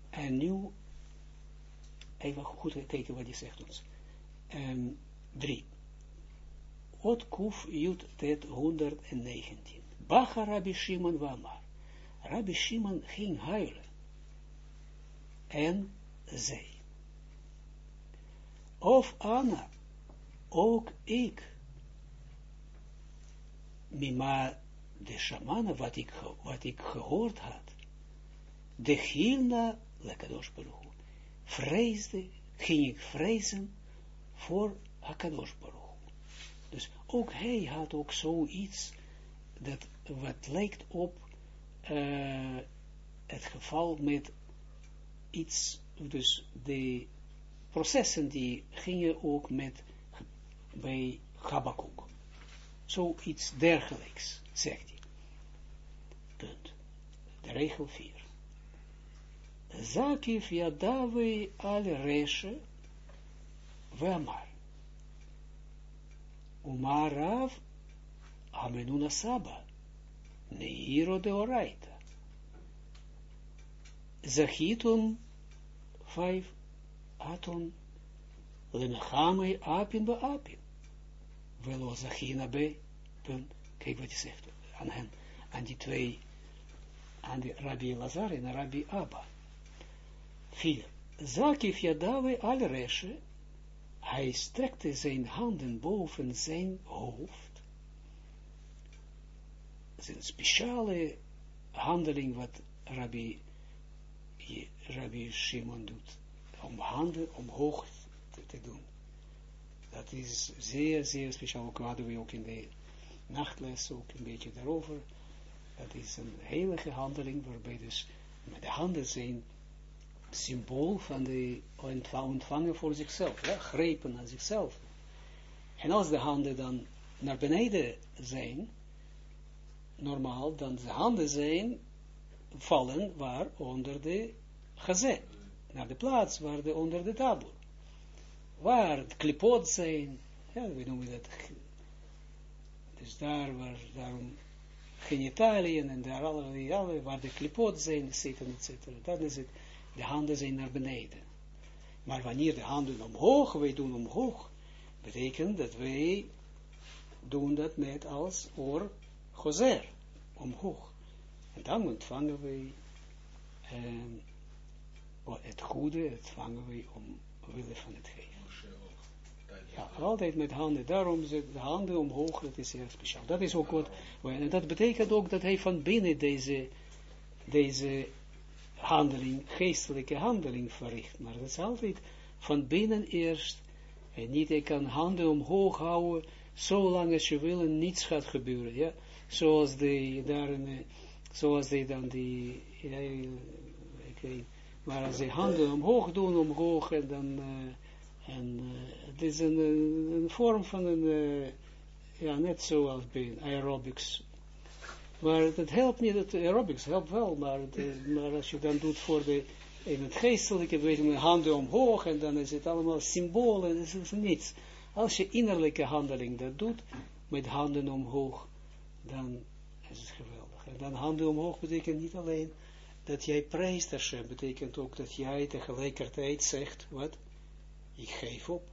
En nu, even goed kijken wat hij zegt ons. Um, drie. Ot Kuf Jut Tet 119. Bacha Rabbi Shimon Wamar. Rabbi Shimon ging huilen. En zei. Of Anna, ook ik, mima de shamana, wat ik, wat ik gehoord had, de hilna lekadosh baruch. Vreesde, ging ik vrezen voor Hakadosh baruch. Dus ook hij had ook zoiets, dat wat lijkt op uh, het geval met iets, dus de processen die gingen ook met, bij Habakkuk. Zoiets dergelijks, zegt hij. Punt. De regel 4. Zakif yadawe al reshe ve'amar. Umarav amenuna saba. Neiro de oraita. Zachitun 5 aton lemechame apin be apin. Velo zachina be. Punt. Kijk wat je zegt aan hen, aan die twee, aan de Rabbi Lazar en Rabbi Abba. 4. Zakif Yadawe al reshe, hij strekte zijn handen boven zijn hoofd. Is een speciale handeling wat Rabbi, Rabbi Shimon doet, om handen omhoog te, te doen. Dat is zeer, zeer speciaal, ook hadden we ook in de nachtles ook een beetje daarover. Dat is een heilige handeling, waarbij dus met de handen zijn symbool van de ontvangen voor zichzelf, ja, grepen naar zichzelf. En als de handen dan naar beneden zijn, normaal, dan de handen zijn, vallen waar onder de gezet, naar de plaats waar de onder de tabel. Waar het klipot zijn, ja, we noemen dat, dus daar waar, daarom genitaliën en daar allerlei, waar de klipot zijn, zitten, etc. Dan is het, de handen zijn naar beneden. Maar wanneer de handen omhoog, wij doen omhoog, betekent dat wij doen dat net als oor omhoog. En dan ontvangen wij eh, het goede, ontvangen wij om willen van het geven. Ja, altijd met handen. Daarom zit de handen omhoog, dat is heel speciaal. Dat is ook wat, en dat betekent ook dat hij van binnen deze, deze handeling, geestelijke handeling verricht. Maar dat is altijd van binnen eerst. En niet, ik kan handen omhoog houden, zolang als je wil en niets gaat gebeuren. Ja? Zoals die, daar, zoals die dan die, ja, ik weet, als die handen omhoog doen, omhoog, en dan, uh, en uh, het is een, een, vorm van een, uh, ja, net zoals bij aerobics, maar het helpt niet, aerobics helpt wel, maar, maar als je dan doet voor de, in het geestelijke, weet handen omhoog, en dan is het allemaal symbolen, dat is niets. Als je innerlijke handeling dat doet, met handen omhoog, dan is het geweldig. En dan handen omhoog betekent niet alleen dat jij prijst Hashem, betekent ook dat jij tegelijkertijd zegt, wat? Ik geef op.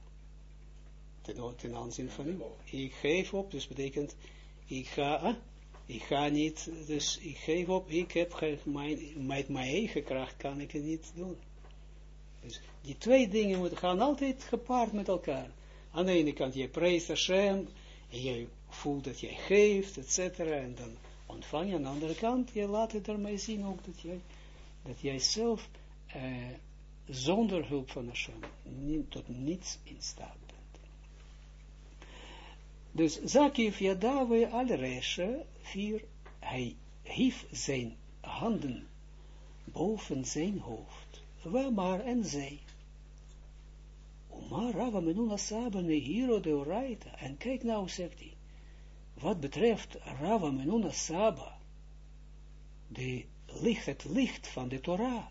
Ten, aanzien van u. Ik geef op, dus betekent, ik ga, ik ga niet, dus ik geef op, ik heb mijn, met mijn eigen kracht kan ik het niet doen. Dus die twee dingen gaan altijd gepaard met elkaar. Aan de ene kant, je prijst Hashem, en je voelt dat jij geeft, et cetera, en dan ontvang je. Aan de andere kant, je laat het ermee zien ook dat jij, dat jij zelf eh, zonder hulp van Hashem niet, tot niets in staat dus Zakif Yadawe al Reshe, vier, hij hief zijn handen boven zijn hoofd, waar maar en zei, Omar Rava Menuna Saba Nehiro de Oraita, en kijk nou, zegt hij, wat betreft Rava Menuna Saba, de licht, het licht van de Torah,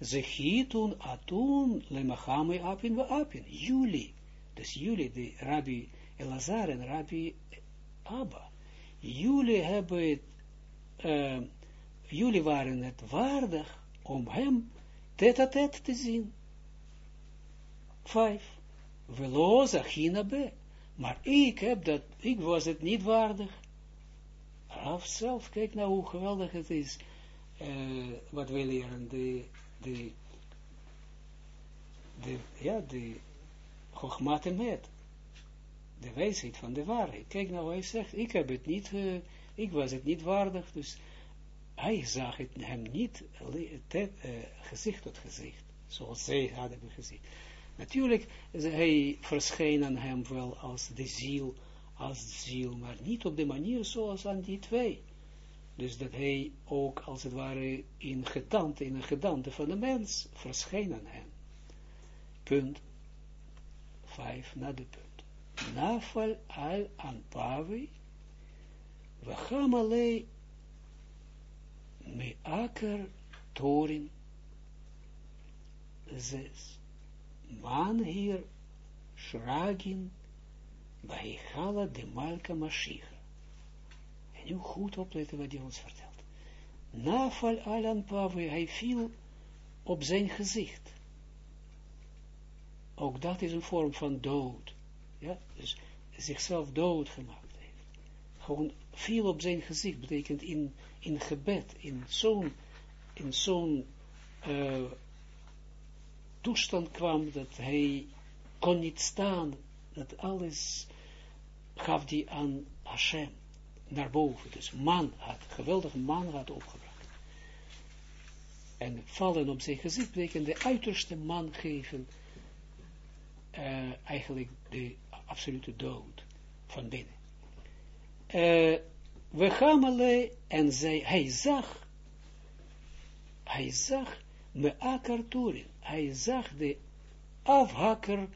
ze gietun atun lemachame apin we apin, juli, dus jullie, de rabbi Elazar en Rabbi Abba. Jullie hebben het, jullie waren het waardig om hem tet-a-tet te zien. Vijf. Veloza be. Maar ik heb dat, ik was het niet waardig. Raf zelf, kijk nou hoe geweldig het is. Uh, wat wij leren, de, de, de, ja, de met de wijsheid van de waarheid. Kijk nou, hij zegt, ik heb het niet, uh, ik was het niet waardig, dus hij zag het hem niet te, uh, gezicht tot gezicht, zoals zij hadden gezien. Natuurlijk, hij verscheen aan hem wel als de ziel, als de ziel, maar niet op de manier zoals aan die twee. Dus dat hij ook, als het ware, in gedante, in een gedante van de mens, verscheen aan hem. Punt. Vijf, na de punt. Nafal al anpavi, we me aker torin, zes. Man hier, shragin, Gala de Malka Mashiach nu goed opletten wat hij ons vertelt. Nafal alan pave, hij viel op zijn gezicht. Ook dat is een vorm van dood. Ja, dus zichzelf dood gemaakt heeft. Gewoon viel op zijn gezicht, betekent in, in gebed, in zo'n in zo'n uh, toestand kwam dat hij kon niet staan, dat alles gaf hij aan Hashem naar boven. Dus man had, geweldige man had opgebracht. En vallen op zijn gezicht de uiterste man geven, uh, eigenlijk de absolute dood van binnen. Uh, we gaan alleen, en zij, hij zag, hij zag me akarturin, hij zag de afhakker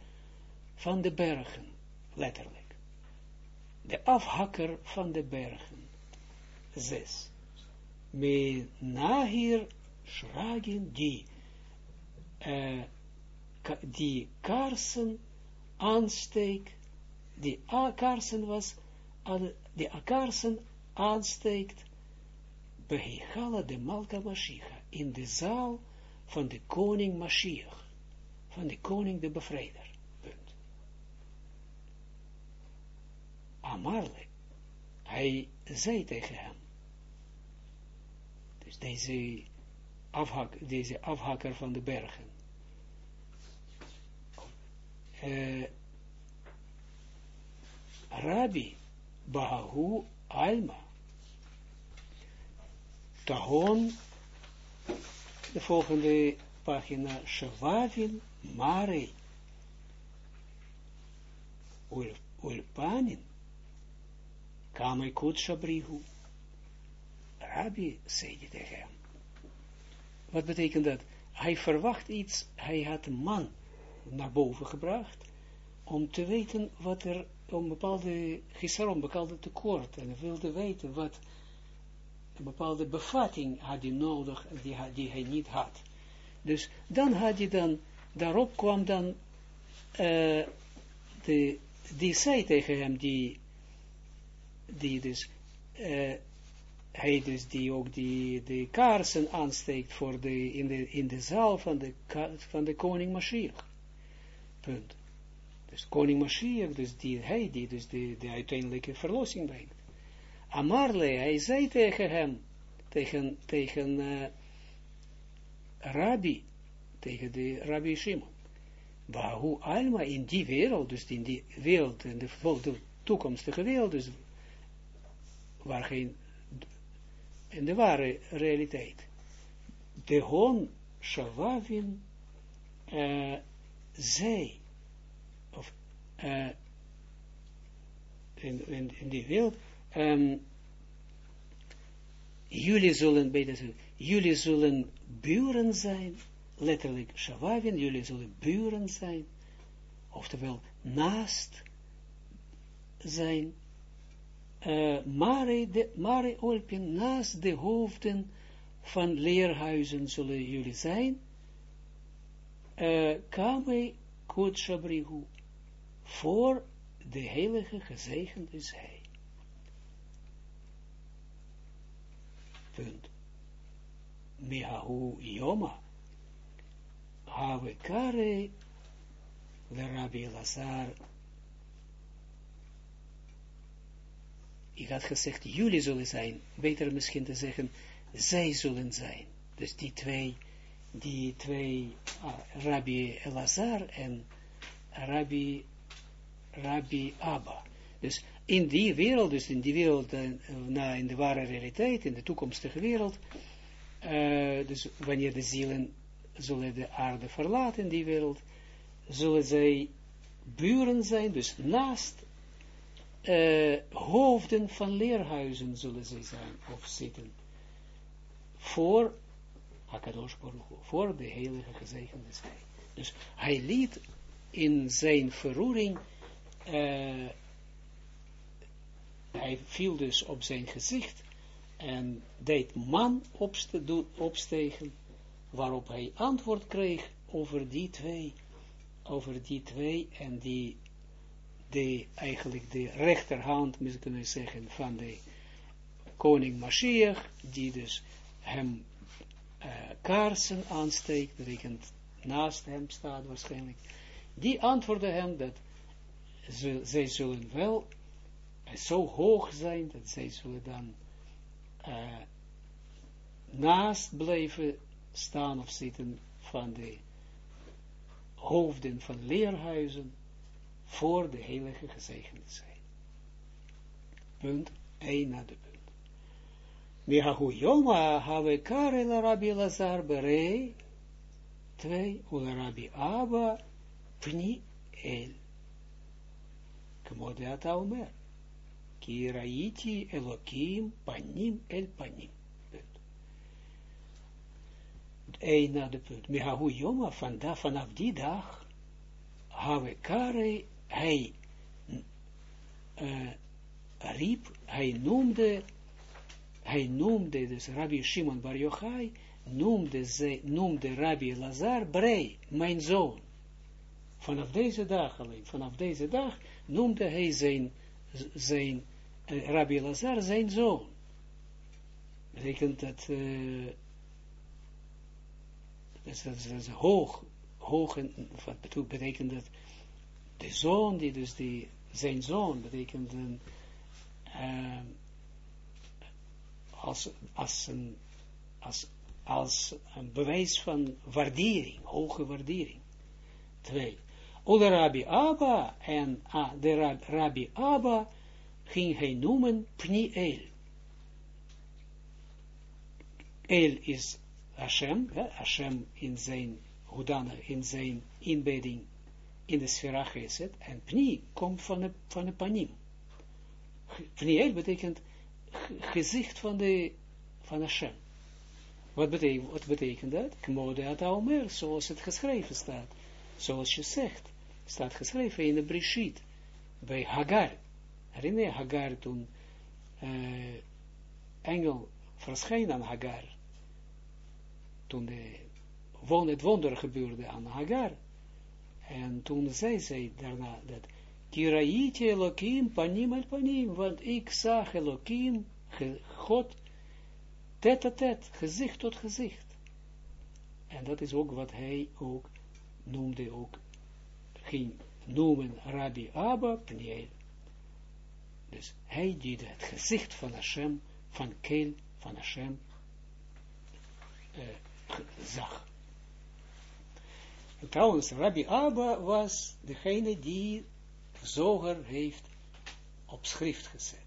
van de bergen, letterlijk de afhakker van de bergen. Zes. Me nahir shragin die, uh, die kaarsen aansteekt, die kaarsen was, die kaarsen aansteekt, behegala de Malka Mashiach, in de zaal van de koning Mashiach, van de koning de bevrijder. Amarle, hij zei tegen hem, dus deze, afhak, deze afhakker van de bergen, uh, Rabbi Bahu Alma, Tahon, de volgende pagina, Shavavin Mare, Ulpanin, Kamei Kutshabrihu. Rabbi zei tegen hem. Wat betekent dat? Hij verwacht iets, hij had een man naar boven gebracht, om te weten wat er, om bepaalde gisaron, bepaalde tekort, en wilde weten wat, een bepaalde bevatting had hij nodig, die, die hij niet had. Dus dan had hij dan, daarop kwam dan, uh, de, die zei tegen hem, die die dus, uh, hij dus die ook die, de kaarsen aansteekt voor de, in, de, in de zaal van de, van de koning Mashiach. Punt. Dus koning Mashiach, dus die, hij die dus de, de uiteindelijke verlossing brengt. Amarle, hij zei tegen hem, tegen, tegen uh, Rabbi, tegen de Rabbi Shimon, hoe Alma in die wereld, dus in die wereld, in de, de toekomstige wereld, dus waar geen, in de ware realiteit, de hon shavavin, uh, zij, of uh, in, in, in die wereld, um, jullie zullen, jullie zullen buren zijn, letterlijk shavavin, jullie zullen buren zijn, oftewel naast zijn, uh, mare, de, olpin, naast de hoofden van leerhuizen zullen jullie zijn, uh, kame voor de heilige gezegend is hij. Punt. Mihahu Yoma, have kare, de Rabbi Lazar, ik had gezegd, jullie zullen zijn, beter misschien te zeggen, zij zullen zijn. Dus die twee, die twee, ah, Rabbi Elazar en Rabbi, Rabbi Abba. Dus in die wereld, dus in die wereld, uh, na, in de ware realiteit, in de toekomstige wereld, uh, dus wanneer de zielen zullen de aarde verlaten die wereld, zullen zij buren zijn, dus naast uh, hoofden van leerhuizen zullen zij zijn, of zitten, voor Hakadosh Baruch voor de heilige gezegende zij. Dus hij liet in zijn verroering, hij viel dus op zijn gezicht en deed man opste, opstegen, waarop hij antwoord kreeg over die twee, over die twee en die, eigenlijk de rechterhand, moet kunnen zeggen, van de koning Mashiach, die dus hem uh, kaarsen aansteekt, betekent naast hem staat waarschijnlijk, die antwoordde hem dat ze, zij zullen wel zo hoog zijn, dat zij zullen dan uh, naast blijven staan of zitten van de hoofden van leerhuizen voor de heilige gezegende zijn. Punt 1 naar de punt. Mihahu Yoma have kare la Rabbi Lazar berei, twee, ula Rabbi Abba, pni el. Kmode ata omer. Ki raiti Elokim panim el panim. Eén na de punt. Mihahu Yoma, vanaf, die dag, have kare, hij uh, riep, hij noemde hij noemde dus Rabbi Shimon Bar Yochai, noemde, ze, noemde Rabbi Lazar Brei, mijn zoon. Vanaf deze dag alleen, vanaf deze dag noemde hij zijn, zijn Rabbi Lazar zijn zoon. Betekent dat, uh, dat, is, dat, is, hoog, hoog, en, wat betekent dat, de zoon, die dus die, zijn zoon, betekent een, uh, als, als, een, als, als een bewijs van waardering, hoge waardering. Twee. Oda Rabbi Abba en ah, de Rab, Rabbi Abba ging hij noemen Pniel. El is Hashem, ja, Hashem in zijn Hudana, in zijn inbedding in de sfera gezet, en Pni komt van de, van de panim. Pniel betekent gezicht van de, van Hashem. Wat betekent, wat betekent dat? Kmode at zoals het geschreven staat. Zoals je zegt, staat geschreven in de Brishit, bij Hagar. Herinner je Hagar toen uh, engel verscheen aan Hagar, toen de, het wonder gebeurde aan Hagar, en toen zei zij daarna dat Kiraiti Elohim panim al panim, want ik zag Elohim, God, tet a tet, gezicht tot gezicht. En dat is ook wat hij ook noemde, ook ging noemen Rabbi Abba Pniel. Dus hij die het gezicht van Hashem, van Keel, van Hashem, uh, zag. En trouwens, Rabbi Abba was degene die Zoger heeft op schrift gezet.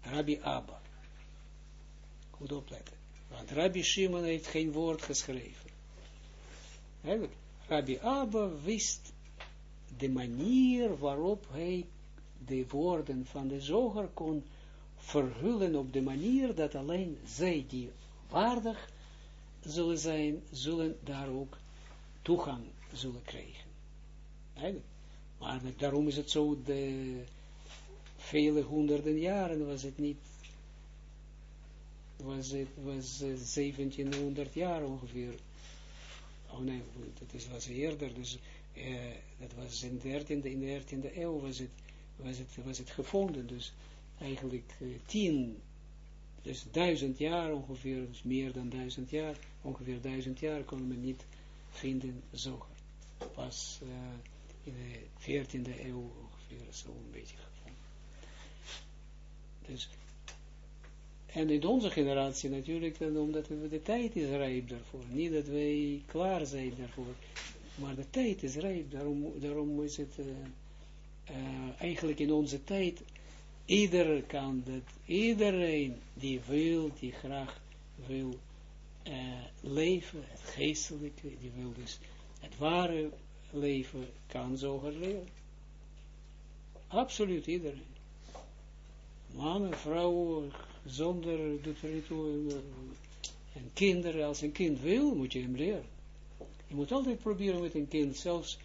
Rabbi Abba. Goed opletten. Want Rabbi Shimon heeft geen woord geschreven. Rabbi Abba wist de manier waarop hij de woorden van de zoger kon verhullen op de manier dat alleen zij die waardig zullen zijn, zullen daar ook toegang zullen krijgen. Eigenlijk. Maar daarom is het zo, de vele honderden jaren was het niet, was het was 1700 jaar ongeveer. Oh nee, dat is, was eerder, dus uh, dat was in de 13e, in de 13e eeuw was het, was het, was het gevonden, dus eigenlijk uh, tien, dus duizend jaar ongeveer, dus meer dan duizend jaar, ongeveer duizend jaar kon men niet vinden zoger. Pas uh, in de 14e eeuw ongeveer zo een beetje gevonden. Dus, en in onze generatie natuurlijk, omdat we de tijd is rijp daarvoor. Niet dat wij klaar zijn daarvoor, maar de tijd is rijp. Daarom, daarom is het uh, uh, eigenlijk in onze tijd Ieder kan dat, iedereen die wil, die graag wil uh, leven, het geestelijke, die wil dus het ware leven, kan zo leren. Absoluut iedereen. Mannen, vrouwen, zonder, doet er toe, en kinderen, als een kind wil, moet je hem leren. Je moet altijd proberen met een kind, zelfs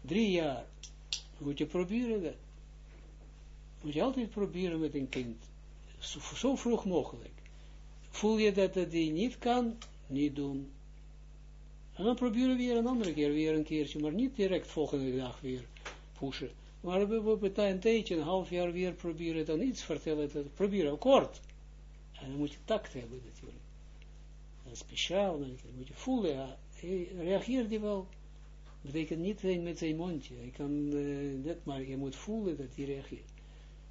drie jaar, moet je proberen dat. Moet je altijd proberen met een kind, zo, zo vroeg mogelijk. Voel je dat het die niet kan, niet doen. En dan proberen we weer een andere keer, weer een keertje, maar niet direct volgende dag weer pushen. Maar we hebben een tijdje, een half jaar weer proberen dan iets vertellen, dat, proberen kort. En dan moet je tact hebben natuurlijk. En speciaal, dan moet je voelen, ja, reageert die wel. Betekent niet met zijn mondje. Je kan uh, net maar, je moet voelen dat hij reageert.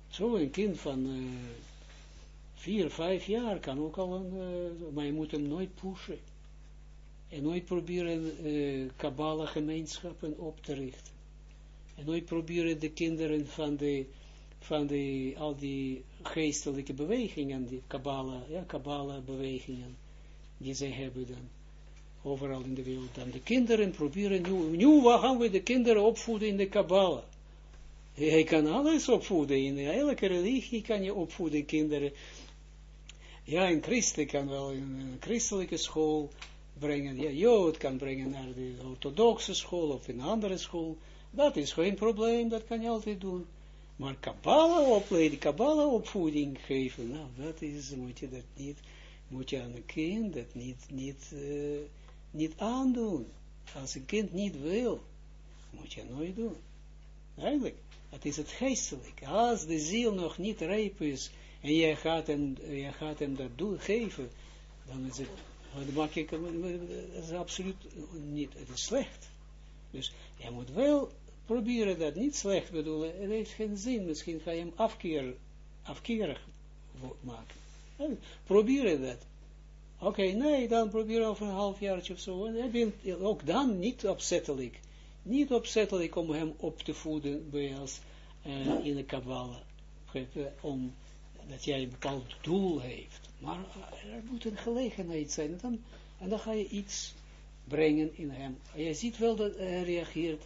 Zo een kind van uh, vier, vijf jaar kan ook al een, uh, maar je moet hem nooit pushen. En nooit proberen kabbala gemeenschappen op te richten. En nooit proberen de kinderen van de, van de, al die geestelijke bewegingen, die kabbala, ja, kabbala bewegingen, die zij hebben dan, overal in de wereld, dan de kinderen proberen, nu, nu gaan we de kinderen opvoeden in de kabbala. Hij kan alles opvoeden, in elke religie kan je opvoeden, kinderen. Ja, een christen kan wel in een christelijke school brengen, ja, jood kan brengen naar de orthodoxe school of een andere school, dat is geen probleem, dat kan je altijd doen. Maar kabbala opleiden, kabbala opvoeding geven, nou, dat is, moet je dat niet, moet je aan een kind dat niet, niet, uh, niet aandoen. Als een kind niet wil, moet je nooit doen. Eigenlijk, het is het geestelijk. Als de ziel nog niet rijp is, en jij gaat hem, jij gaat hem dat doen, geven, dan is het, dan maak ik, dat is absoluut niet, het is slecht. Dus je moet wel proberen dat niet slecht bedoelen, het heeft geen zin, misschien ga je hem afkeer, afkerig maken. Probeer dat. Oké, nee, dan probeer over een half jaar of zo. En ook dan niet opzettelijk. Niet opzettelijk om hem op te voeden bij als uh, in de Kabbalah. Om dat jij een bepaald doel heeft. Maar uh, er moet een gelegenheid zijn. En dan, en dan ga je iets brengen in hem. En je ziet wel dat hij reageert.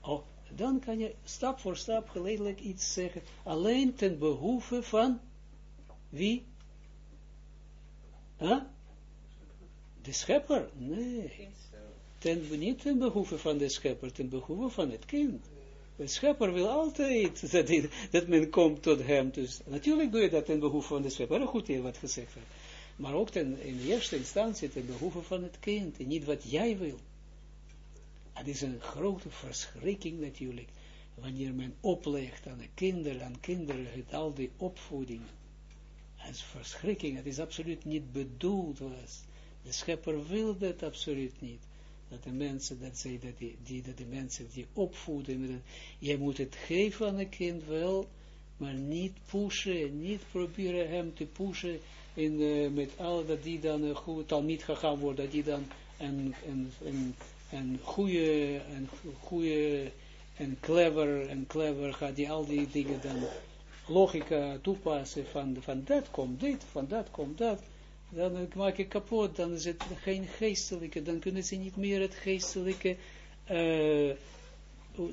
Oh, dan kan je stap voor stap geleidelijk iets zeggen. Alleen ten behoeve van wie? Huh? De schepper? Nee. Ten, niet ten behoeve van de schepper, ten behoeve van het kind. De schepper wil altijd dat, dat men komt tot hem. Dus natuurlijk doe je dat ten behoeve van de schepper. Goed wat gezegd werd. Maar ook ten, in eerste instantie ten behoeve van het kind. En niet wat jij wil. Het is een grote verschrikking natuurlijk. Wanneer men oplegt aan de kinderen, aan kinderen, het, al die opvoeding. Is verschrikking. Het is absoluut niet bedoeld was. De schepper wil dat absoluut niet. Dat de mensen, dat zij, dat die, dat de mensen die opvoeden, je moet het geven aan een kind wel, maar niet pushen, niet proberen hem te pushen in, uh, met al dat die dan uh, goed al niet gegaan wordt, dat die dan een, een, een, een goede, een goede, en clever, en clever gaat die al die dingen dan logica toepassen van, van dat komt dit, van dat komt dat dan maak je kapot, dan is het geen geestelijke, dan kunnen ze niet meer het geestelijke, uh,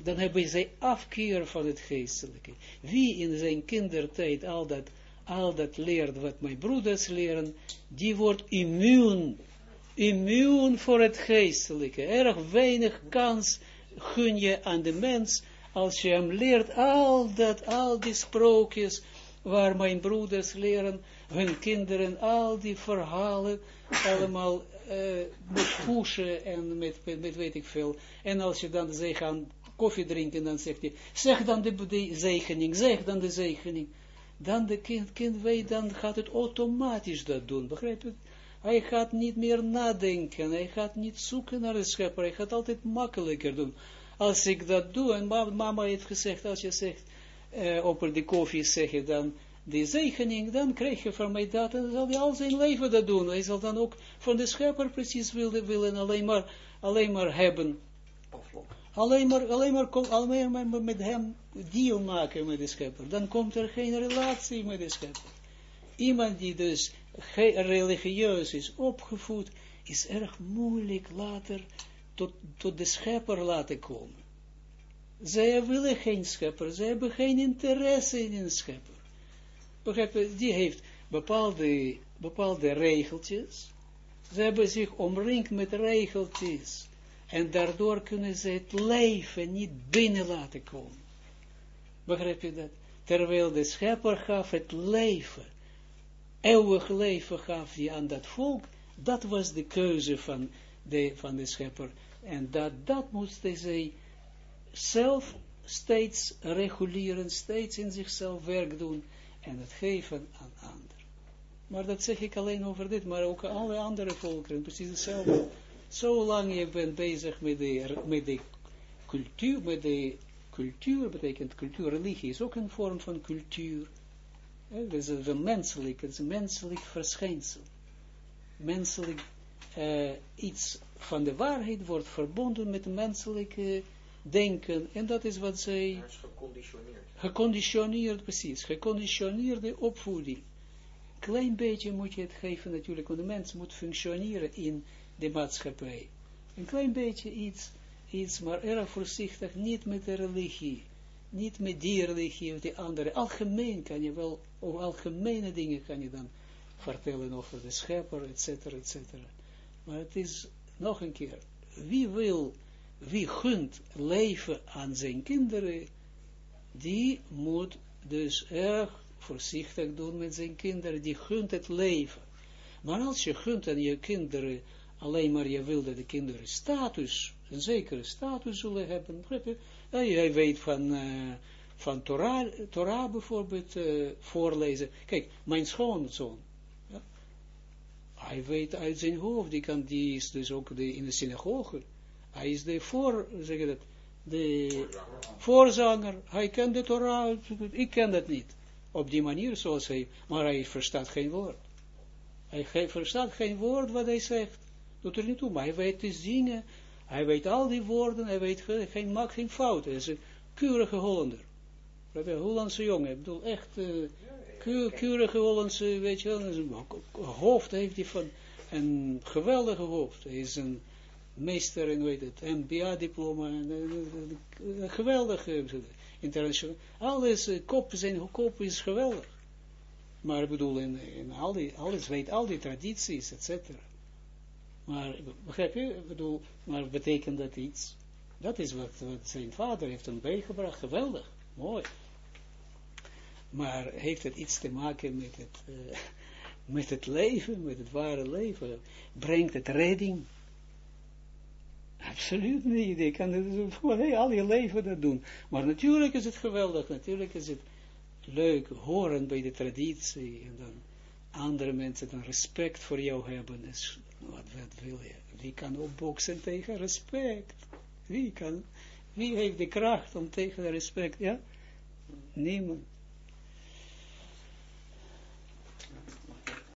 dan hebben ze afkeer van het geestelijke. Wie in zijn kindertijd al dat, al dat leert wat mijn broeders leren, die wordt immuun, immuun voor het geestelijke. Erg weinig kans gun je aan de mens, als je hem leert al dat, al die sprookjes, waar mijn broeders leren, hun kinderen, al die verhalen, allemaal uh, met pushen en met, met, weet ik veel. En als je dan, zij gaan koffie drinken, dan zegt hij, zeg dan de, de zegening, zeg dan de zegening. Dan de kind, kind weet, dan gaat het automatisch dat doen, begrijp je? Hij gaat niet meer nadenken, hij gaat niet zoeken naar de schepper, hij gaat altijd makkelijker doen. Als ik dat doe, en mama heeft gezegd, als je zegt, uh, over de koffie zeggen, dan die zegening, dan krijg je van mij dat, en dan zal hij al zijn leven dat doen. Hij zal dan ook van de schepper precies willen, willen alleen, maar, alleen maar hebben. Alleen maar, alleen maar, alleen maar met hem deal maken met de schepper. Dan komt er geen relatie met de schepper. Iemand die dus religieus is opgevoed, is erg moeilijk later tot, tot de schepper laten komen. Zij willen geen schepper, zij hebben geen interesse in een schepper. Begrijp je, die heeft bepaalde, bepaalde regeltjes. Ze hebben zich omringd met regeltjes. En daardoor kunnen ze het leven niet binnen laten komen. Begrijp je dat? Terwijl de schepper gaf het leven. Eeuwig leven gaf hij aan dat volk. Dat was de keuze van de, van de schepper. En dat, dat moesten zij zelf steeds reguleren, steeds in zichzelf werk doen en het geven aan anderen. Maar dat zeg ik alleen over dit, maar ook alle andere volkeren, precies hetzelfde. Zolang je bent bezig met de, met de cultuur, met de cultuur, betekent cultuur, religie is ook een vorm van cultuur. Het is een menselijk, is een menselijk verschijnsel. Menselijk, eh, iets van de waarheid wordt verbonden met menselijke denken, en dat is wat zij Hij is geconditioneerd. geconditioneerd, precies, geconditioneerde opvoeding. Klein beetje moet je het geven natuurlijk, want de mens moet functioneren in de maatschappij. Een klein beetje iets, iets, maar erg voorzichtig, niet met de religie, niet met die religie of die andere. Algemeen kan je wel, over algemene dingen kan je dan vertellen over de schepper, et cetera, et cetera. Maar het is, nog een keer, wie wil, wie gunt leven aan zijn kinderen, die moet dus erg voorzichtig doen met zijn kinderen, die gunt het leven. Maar als je gunt aan je kinderen, alleen maar je wil dat de kinderen status, een zekere status zullen hebben? Ja, jij weet van, eh, van Torah, Torah bijvoorbeeld eh, voorlezen. Kijk, mijn schoonzoon, hij weet uit zijn hoofd, die, kan, die is dus ook de, in de synagoge. Hij is de voor, zeg dat, de voorzanger. Hij kent de Torah, ik ken dat niet. Op die manier zoals hij, maar hij verstaat geen woord. Hij verstaat geen woord wat hij zegt. Doet er niet toe, maar hij weet te zingen. Hij weet al die woorden, hij weet ge- geen, maakt geen fouten. Hij is een keurige Hollander. Een Hollandse jongen, ik bedoel echt keur, keurige Hollandse, weet je wel, een hoofd heeft hij van, een geweldige hoofd. Hij is een meester in, weet het, MBA-diploma, een geweldige, internationaal, alles, kop, zijn kop is geweldig. Maar ik bedoel, in, in al die, alles weet, al die tradities, et cetera. Maar, begrijp je, ik bedoel, maar betekent dat iets? Dat is wat, wat zijn vader heeft hem bijgebracht, geweldig, mooi. Maar heeft het iets te maken met het, uh, [laughs] met het leven, met het ware leven? Brengt het redding? Absoluut niet. Je kan het hey, al je leven dat doen. Maar natuurlijk is het geweldig. Natuurlijk is het leuk horen bij de traditie. En dan andere mensen dan respect voor jou hebben. Dus, wat, wat wil je? Wie kan opboksen tegen respect? Wie kan? Wie heeft de kracht om tegen respect? Ja? Niemand.